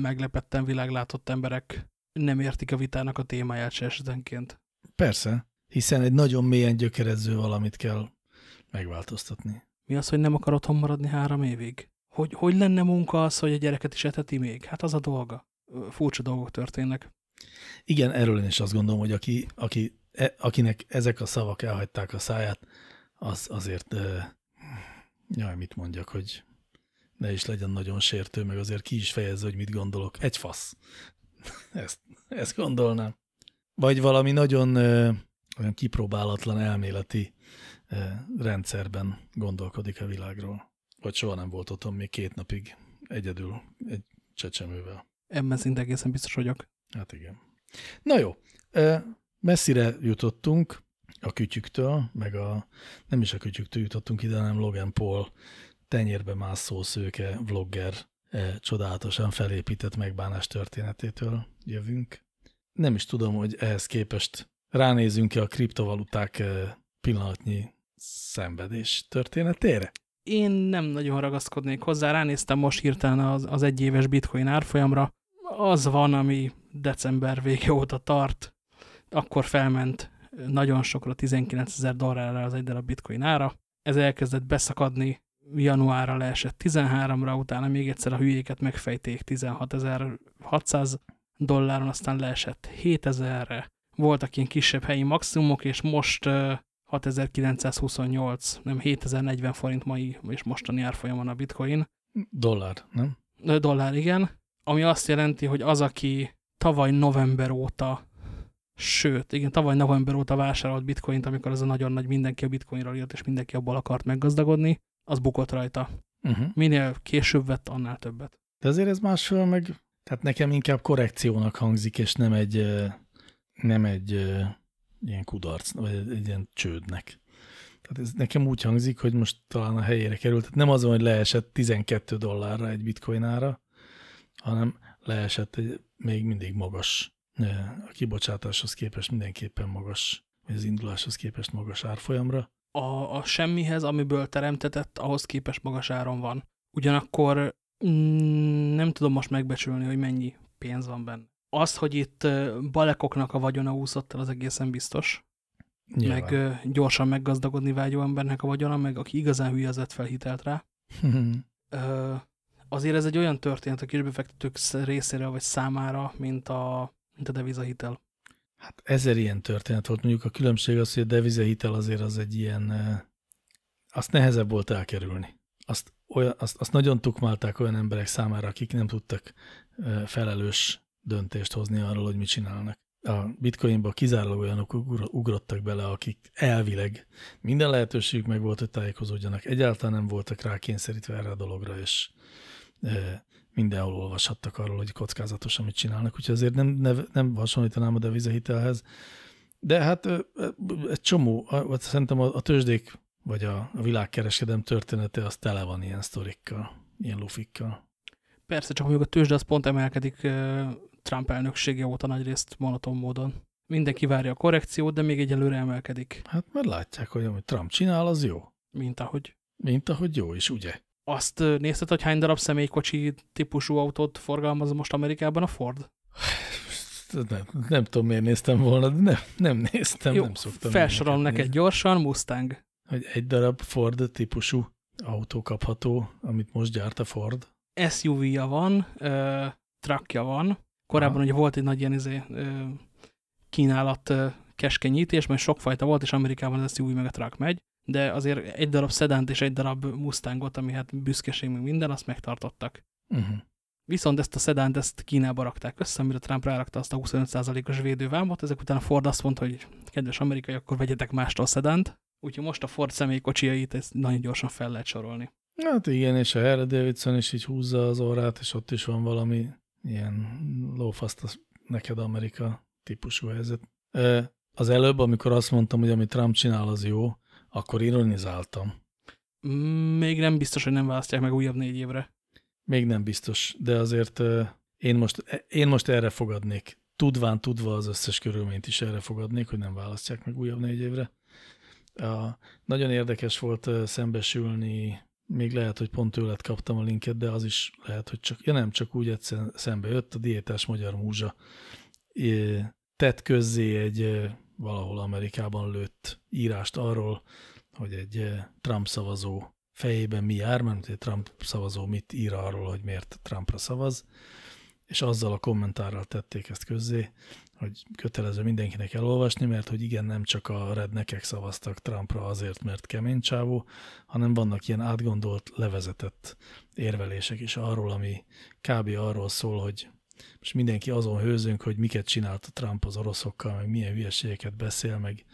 meglepetten világlátott emberek nem értik a vitának a témáját se esetenként. Persze, hiszen egy nagyon mélyen gyökerező valamit kell megváltoztatni. Mi az, hogy nem akar otthon maradni három évig? Hogy, hogy lenne munka az, hogy a gyereket is eteti még? Hát az a dolga. Furcsa dolgok történnek. Igen, erről én is azt gondolom, hogy aki, aki, e, akinek ezek a szavak elhagyták a száját, az azért, e, jaj, mit mondjak, hogy ne is legyen nagyon sértő, meg azért ki is fejezze, hogy mit gondolok. Egy fasz. [LAUGHS] Ezt, ezt gondolnám. Vagy valami nagyon e, olyan kipróbálatlan elméleti rendszerben gondolkodik a világról. Vagy soha nem volt otthon még két napig egyedül egy csecsemővel. Ebben szinte egészen biztos vagyok. Hát igen. Na jó, messzire jutottunk a kütyüktől, meg a, nem is a kütyüktől jutottunk ide, hanem Logan Paul tenyérbe mászó szőke vlogger csodálatosan felépített megbánás történetétől jövünk. Nem is tudom, hogy ehhez képest ránézünk-e a kriptovaluták pillanatnyi szenvedés történetére? Én nem nagyon ragaszkodnék hozzá, ránéztem most hirtelen az, az egyéves bitcoin árfolyamra. Az van, ami december vége óta tart, akkor felment nagyon sokra 19 ezer dollárra az egy darab bitcoin ára. Ez elkezdett beszakadni, januárra leesett 13-ra, utána még egyszer a hülyéket megfejték 16.600 dolláron, aztán leesett 7000-re. Voltak ilyen kisebb helyi maximumok, és most 6928, nem 7040 forint mai és mostani árfolyamon a bitcoin. Dollár, nem? Dollár, igen. Ami azt jelenti, hogy az, aki tavaly november óta, sőt, igen, tavaly november óta vásárolt bitcoint, amikor az a nagyon nagy mindenki a bitcoinról írt, és mindenki abból akart meggazdagodni, az bukott rajta. Uh -huh. Minél később vett, annál többet. De azért ez másfél meg, tehát nekem inkább korrekciónak hangzik, és nem egy, nem egy ilyen kudarc, vagy egy ilyen csődnek. Tehát ez nekem úgy hangzik, hogy most talán a helyére került. Tehát nem az, hogy leesett 12 dollárra egy bitcoin ára, hanem leesett egy még mindig magas, a kibocsátáshoz képest mindenképpen magas, vagy az induláshoz képest magas árfolyamra. A, a semmihez, amiből teremtetett, ahhoz képest magas áron van. Ugyanakkor mm, nem tudom most megbecsülni, hogy mennyi pénz van benne az, hogy itt balekoknak a vagyona úszott el, az egészen biztos. Nyilván. Meg gyorsan meggazdagodni vágyó embernek a vagyona, meg aki igazán hülye, az felhitelt rá. [LAUGHS] azért ez egy olyan történet a kisbefektetők részéről vagy számára, mint a mint a devizahitel. Hát ezer ilyen történet volt. Mondjuk a különbség az, hogy a devizahitel azért az egy ilyen, azt nehezebb volt elkerülni. Azt, olyan, azt, azt nagyon tukmálták olyan emberek számára, akik nem tudtak felelős döntést hozni arról, hogy mit csinálnak. A bitcoinba kizárólag olyanok ugrottak bele, akik elvileg minden lehetőségük meg volt, hogy tájékozódjanak. Egyáltalán nem voltak rá kényszerítve erre a dologra, és mindenhol olvashattak arról, hogy kockázatos, amit csinálnak, úgyhogy azért nem, nem, nem hasonlítanám a devizahitelhez. De hát egy csomó, szerintem a, a tőzsdék vagy a, a világkereskedem története az tele van ilyen sztorikkal, ilyen lufikkal. Persze, csak mondjuk a tőzsde az pont emelkedik Trump elnöksége óta nagyrészt monoton módon. Mindenki várja a korrekciót, de még egyelőre emelkedik. Hát mert látják, hogy amit Trump csinál, az jó. Mint ahogy. Mint ahogy jó is, ugye? Azt nézted, hogy hány darab személykocsi típusú autót forgalmaz most Amerikában a Ford? Nem, nem tudom, miért néztem volna, de nem, nem néztem, Jó, nem szoktam. felsorolom neked nézni. gyorsan, Mustang. Hogy egy darab Ford típusú autó kapható, amit most gyárt a Ford. SUV-ja van, ö, truckja van. Korábban Aha. ugye volt egy nagy ilyen izé, kínálat keskenyítés, mert sokfajta volt, és Amerikában az SUV meg a truck megy de azért egy darab szedánt és egy darab Mustangot, ami hát büszkeség meg minden, azt megtartottak. Uh mhm. -huh. Viszont ezt a szedánt, ezt Kínába rakták össze, amire Trump rárakta azt a 25%-os védővámot, ezek után a Ford azt mondta, hogy kedves amerikai, akkor vegyetek mástól szedánt. Úgyhogy most a Ford személykocsiait ezt nagyon gyorsan fel lehet sorolni. Hát igen, és a Harley Davidson is így húzza az orrát, és ott is van valami ilyen lófaszt neked Amerika típusú helyzet. Az előbb, amikor azt mondtam, hogy amit Trump csinál, az jó, akkor ironizáltam. Még nem biztos, hogy nem választják meg újabb négy évre. Még nem biztos, de azért én most, én most erre fogadnék. Tudván, tudva az összes körülményt is erre fogadnék, hogy nem választják meg újabb négy évre. A, nagyon érdekes volt szembesülni, még lehet, hogy pont tőled kaptam a linket, de az is lehet, hogy csak, ja nem, csak úgy egyszer szembe jött, a diétás magyar múzsa. Tett közzé egy valahol Amerikában lőtt írást arról, hogy egy Trump szavazó fejében mi jár, mert egy Trump szavazó mit ír arról, hogy miért Trumpra szavaz, és azzal a kommentárral tették ezt közzé, hogy kötelező mindenkinek elolvasni, mert hogy igen, nem csak a rednekek szavaztak Trumpra azért, mert kemény csávó, hanem vannak ilyen átgondolt, levezetett érvelések is arról, ami kb. arról szól, hogy most mindenki azon hőzünk, hogy miket csinált a Trump az oroszokkal, meg milyen hülyeségeket beszél, meg,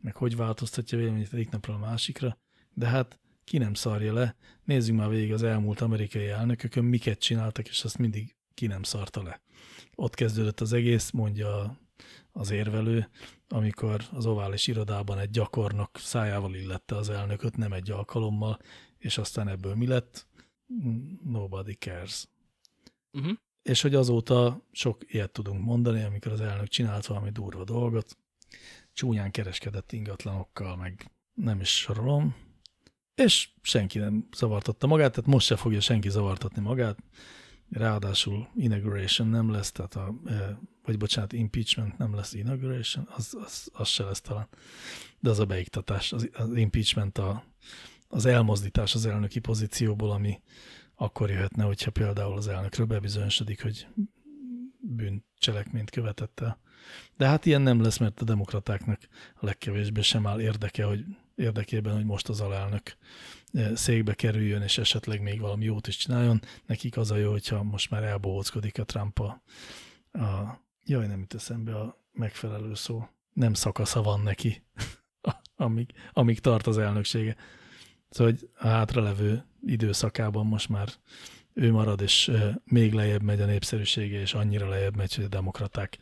meg hogy változtatja véleményét egyik napról a másikra, de hát ki nem szarja le, nézzük már végig az elmúlt amerikai elnökökön, miket csináltak, és azt mindig ki nem szarta le. Ott kezdődött az egész, mondja az érvelő, amikor az ovális irodában egy gyakornok szájával illette az elnököt, nem egy alkalommal, és aztán ebből mi lett? Nobody cares. Uh mhm. -huh és hogy azóta sok ilyet tudunk mondani, amikor az elnök csinált valami durva dolgot, csúnyán kereskedett ingatlanokkal, meg nem is sorolom, és senki nem zavartatta magát, tehát most se fogja senki zavartatni magát, ráadásul inauguration nem lesz, tehát a, e, vagy bocsánat, impeachment nem lesz inauguration, az, az, az se lesz talán, de az a beiktatás, az, az impeachment a, az elmozdítás az elnöki pozícióból, ami akkor jöhetne, hogyha például az elnökről bebizonyosodik, hogy bűncselekményt követett el. De hát ilyen nem lesz, mert a demokratáknak a legkevésbé sem áll érdeke, hogy érdekében, hogy most az alelnök székbe kerüljön, és esetleg még valami jót is csináljon. Nekik az a jó, hogyha most már elbohóckodik a Trump a, a jaj, nem jut eszembe a megfelelő szó. Nem szakasza van neki, [LAUGHS] amíg, amíg tart az elnöksége. Szóval, hogy a hátralevő időszakában most már ő marad, és még lejjebb megy a népszerűsége, és annyira lejjebb megy, hogy a demokraták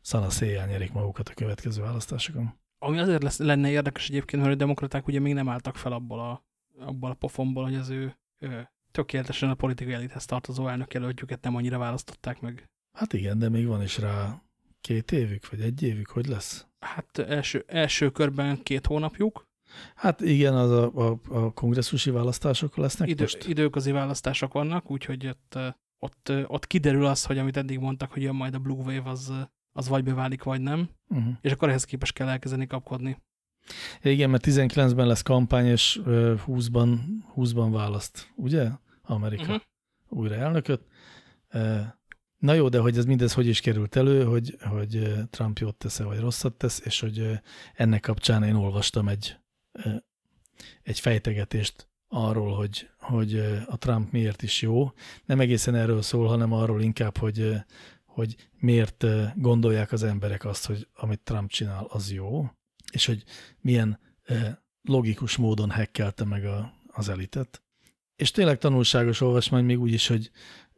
szana széjjel nyerik magukat a következő választásokon. Ami azért lesz, lenne érdekes egyébként, mert a demokraták ugye még nem álltak fel abból a, abból a pofonból, hogy az ő, ő tökéletesen a politikai elithez tartozó elnökjelöltjüket nem annyira választották meg. Hát igen, de még van is rá két évük, vagy egy évük, hogy lesz? Hát első, első körben két hónapjuk, Hát igen, az a, a, a kongresszusi választások lesznek Idő, most? Időközi választások vannak, úgyhogy ott, ott, ott kiderül az, hogy amit eddig mondtak, hogy jön majd a Blue Wave, az, az vagy beválik, vagy nem, uh -huh. és akkor ehhez képest kell elkezdeni kapkodni. Igen, mert 19-ben lesz kampány, és 20-ban 20 választ, ugye? Amerika uh -huh. újra elnököt. Na jó, de hogy ez mindez hogy is került elő, hogy, hogy Trump jót tesz-e, vagy rosszat tesz, és hogy ennek kapcsán én olvastam egy, egy fejtegetést arról, hogy, hogy a Trump miért is jó. Nem egészen erről szól, hanem arról inkább, hogy, hogy miért gondolják az emberek azt, hogy amit Trump csinál, az jó, és hogy milyen logikus módon hekkelte meg a, az elitet. És tényleg tanulságos olvasmány még úgy is, hogy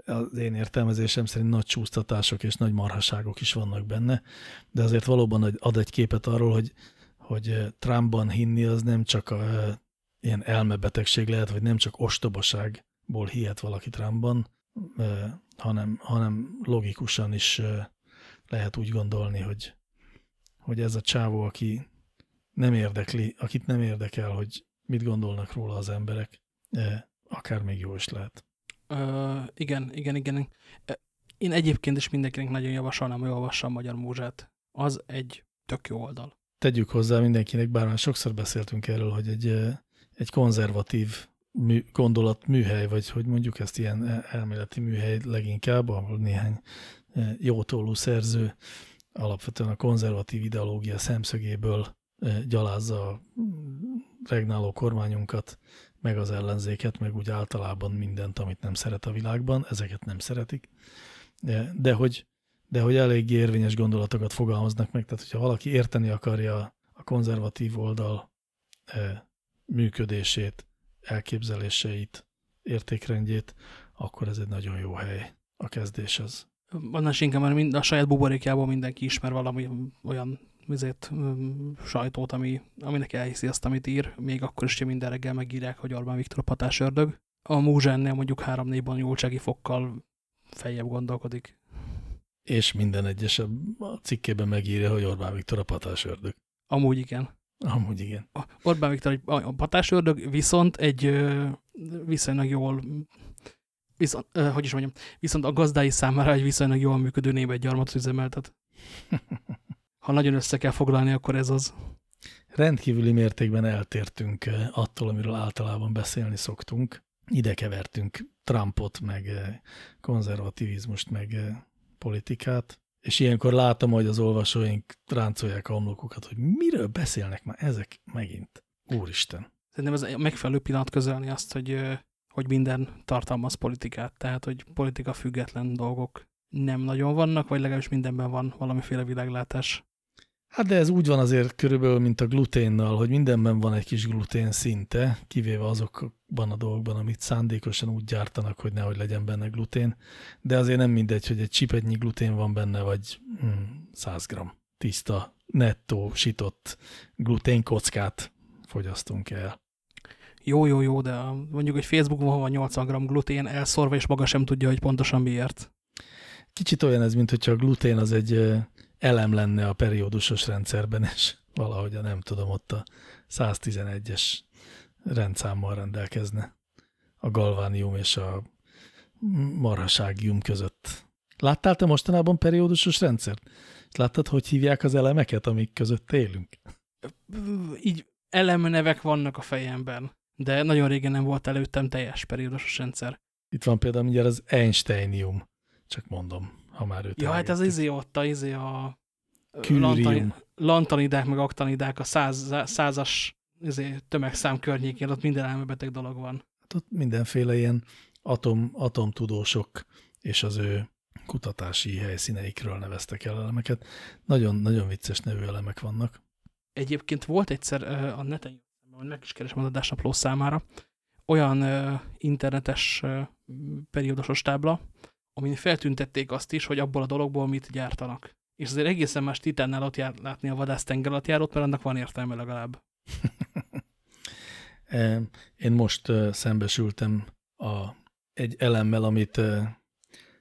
az én értelmezésem szerint nagy csúsztatások és nagy marhaságok is vannak benne, de azért valóban ad egy képet arról, hogy, hogy Trumpban hinni az nem csak a, ilyen elmebetegség lehet, vagy nem csak ostobaságból hihet valaki Trumpban, hanem, hanem logikusan is lehet úgy gondolni, hogy, hogy ez a csávó, aki nem érdekli, akit nem érdekel, hogy mit gondolnak róla az emberek, akár még jó is lehet. Ö, igen, igen, igen. Én egyébként is mindenkinek nagyon javasolnám, hogy olvassa a Magyar Múzsát. Az egy tök jó oldal. Tegyük hozzá mindenkinek, bár már sokszor beszéltünk erről, hogy egy, egy konzervatív mű, gondolat műhely, vagy hogy mondjuk ezt ilyen elméleti műhely leginkább, ahol néhány jótólú szerző alapvetően a konzervatív ideológia szemszögéből gyalázza a regnáló kormányunkat, meg az ellenzéket, meg úgy általában mindent, amit nem szeret a világban, ezeket nem szeretik. De, de, hogy, de hogy elég érvényes gondolatokat fogalmaznak meg, tehát hogyha valaki érteni akarja a konzervatív oldal működését, elképzeléseit, értékrendjét, akkor ez egy nagyon jó hely a kezdéshez. Annál inkább, mert mind, a saját buborékjából mindenki ismer valami olyan vizet, sajtót, ami, aminek elhiszi azt, amit ír, még akkor is, hogy minden reggel megírják, hogy Orbán Viktor a ördög. A Múzsennél mondjuk három-négy bonyolultsági fokkal feljebb gondolkodik. És minden egyes a cikkében megírja, hogy Orbán Viktor a ördög. Amúgy igen. Amúgy igen. A Orbán Viktor a ördög, viszont egy viszonylag jól viszont, hogy is mondjam, viszont a gazdái számára egy viszonylag jól működő német gyarmatot üzemeltet. [LAUGHS] ha nagyon össze kell foglalni, akkor ez az. Rendkívüli mértékben eltértünk eh, attól, amiről általában beszélni szoktunk. Ide kevertünk Trumpot, meg eh, konzervativizmust, meg eh, politikát, és ilyenkor látom, hogy az olvasóink ráncolják a homlokukat, hogy miről beszélnek már ezek megint. Úristen. Szerintem ez megfelelő pillanat közelni azt, hogy, hogy minden tartalmaz politikát, tehát hogy politika független dolgok nem nagyon vannak, vagy legalábbis mindenben van valamiféle világlátás. Hát de ez úgy van azért körülbelül, mint a gluténnal, hogy mindenben van egy kis glutén szinte, kivéve azokban a dolgokban, amit szándékosan úgy gyártanak, hogy nehogy legyen benne glutén, de azért nem mindegy, hogy egy csipetnyi glutén van benne, vagy hmm, 100 g tiszta, nettó, sitott gluténkockát fogyasztunk el. Jó, jó, jó, de mondjuk, hogy Facebookon van 80 g glutén elszorva, és maga sem tudja, hogy pontosan miért. Kicsit olyan ez, mint hogyha a glutén az egy elem lenne a periódusos rendszerben, és valahogy nem tudom, ott a 111-es rendszámmal rendelkezne a galvánium és a marhaságium között. Láttál te mostanában periódusos rendszert? Láttad, hogy hívják az elemeket, amik között élünk? Így elemnevek vannak a fejemben, de nagyon régen nem volt előttem teljes periódusos rendszer. Itt van például mindjárt az Einsteinium, csak mondom ha már őt Ja, hát az izé ott, a izé a lantani, lantanidák, meg aktanidák, a száz, százas izé, tömegszám környékén, ott minden elmebeteg dolog van. Hát ott mindenféle ilyen atom, atomtudósok és az ő kutatási helyszíneikről neveztek el elemeket. Nagyon-nagyon vicces nevű elemek vannak. Egyébként volt egyszer a neten, hogy meg is keresem az adásnapló számára, olyan internetes periódusos tábla, amin feltüntették azt is, hogy abból a dologból mit gyártanak. És azért egészen más titánnál ott jár, látni a vadász tengeralattjárót, mert annak van értelme legalább. [LAUGHS] Én most szembesültem a, egy elemmel, amit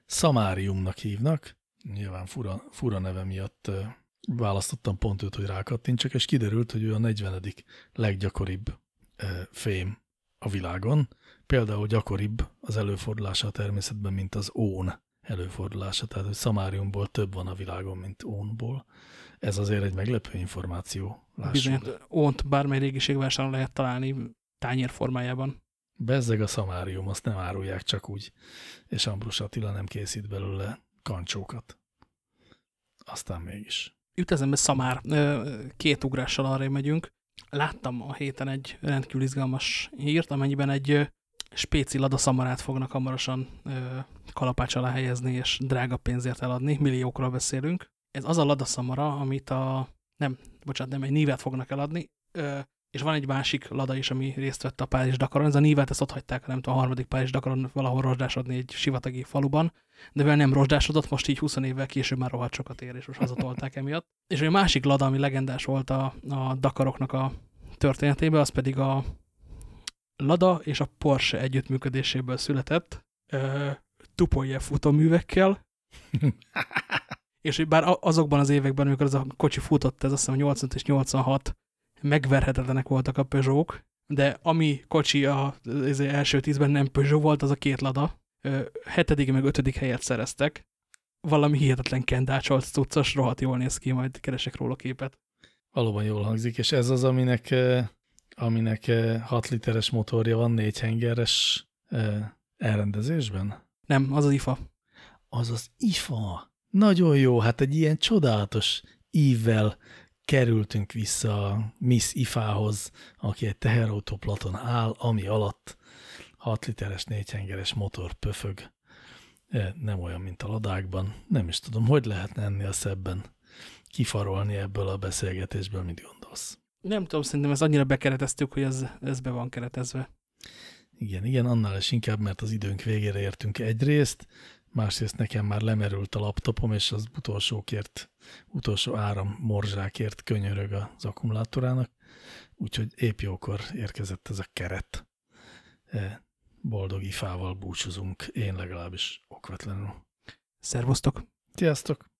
szamáriumnak hívnak. Nyilván fura, fura neve miatt választottam pont őt, hogy rákattintsak, és kiderült, hogy ő a 40. leggyakoribb fém a világon, például gyakoribb az előfordulása a természetben, mint az ón előfordulása, tehát hogy szamáriumból több van a világon, mint ónból. Ez azért egy meglepő információ. Bizony, ónt bármely régiségvásárlón lehet találni tányér formájában. Bezzeg a szamárium, azt nem árulják csak úgy, és Ambrus Attila nem készít belőle kancsókat. Aztán mégis. Jut eszembe Szamár, két ugrással arra megyünk. Láttam a héten egy rendkívül izgalmas hírt, amennyiben egy spéci lada szamarát fognak hamarosan kalapács alá helyezni, és drága pénzért eladni, milliókról beszélünk. Ez az a lada szamara, amit a, nem, bocsánat, nem, egy nívet fognak eladni, és van egy másik lada is, ami részt vett a Párizs Dakaron. Ez a nívet, ezt ott hagyták, nem tudom, a harmadik Párizs Dakaron valahol rozsdásodni egy sivatagi faluban, de mivel nem rozsdásodott, most így 20 évvel később már rohadt sokat ér, és most hazatolták emiatt. És a másik lada, ami legendás volt a, a Dakaroknak a történetében, az pedig a Lada és a Porsche együttműködéséből született uh, Tupolje futóművekkel, [LAUGHS] és hogy bár azokban az években, amikor ez a kocsi futott, ez azt hiszem 85 és 86, megverhetetlenek voltak a Peugeot-k, de ami kocsi a, az első tízben nem Peugeot volt, az a két Lada. Hetedik meg ötödik helyet szereztek. Valami hihetetlen kendácsolt cuccos, rohadt jól néz ki, majd keresek róla képet. Valóban jól hangzik, és ez az, aminek, aminek 6 literes motorja van, négy hengeres elrendezésben? Nem, az az IFA. Az az IFA. Nagyon jó, hát egy ilyen csodálatos ívvel kerültünk vissza a Miss Ifához, aki egy teherautóplaton áll, ami alatt 6 literes négyhengeres motor pöfög. E, nem olyan, mint a ladákban. Nem is tudom, hogy lehetne ennél szebben kifarolni ebből a beszélgetésből, mit gondolsz? Nem tudom, szerintem ez annyira bekereteztük, hogy ez, ez be van keretezve. Igen, igen, annál is inkább, mert az időnk végére értünk egyrészt, másrészt nekem már lemerült a laptopom, és az utolsókért, utolsó áram morzsákért könyörög az akkumulátorának, úgyhogy épp jókor érkezett ez a keret. E, boldog ifával búcsúzunk, én legalábbis okvetlenül. Szervusztok! Sziasztok!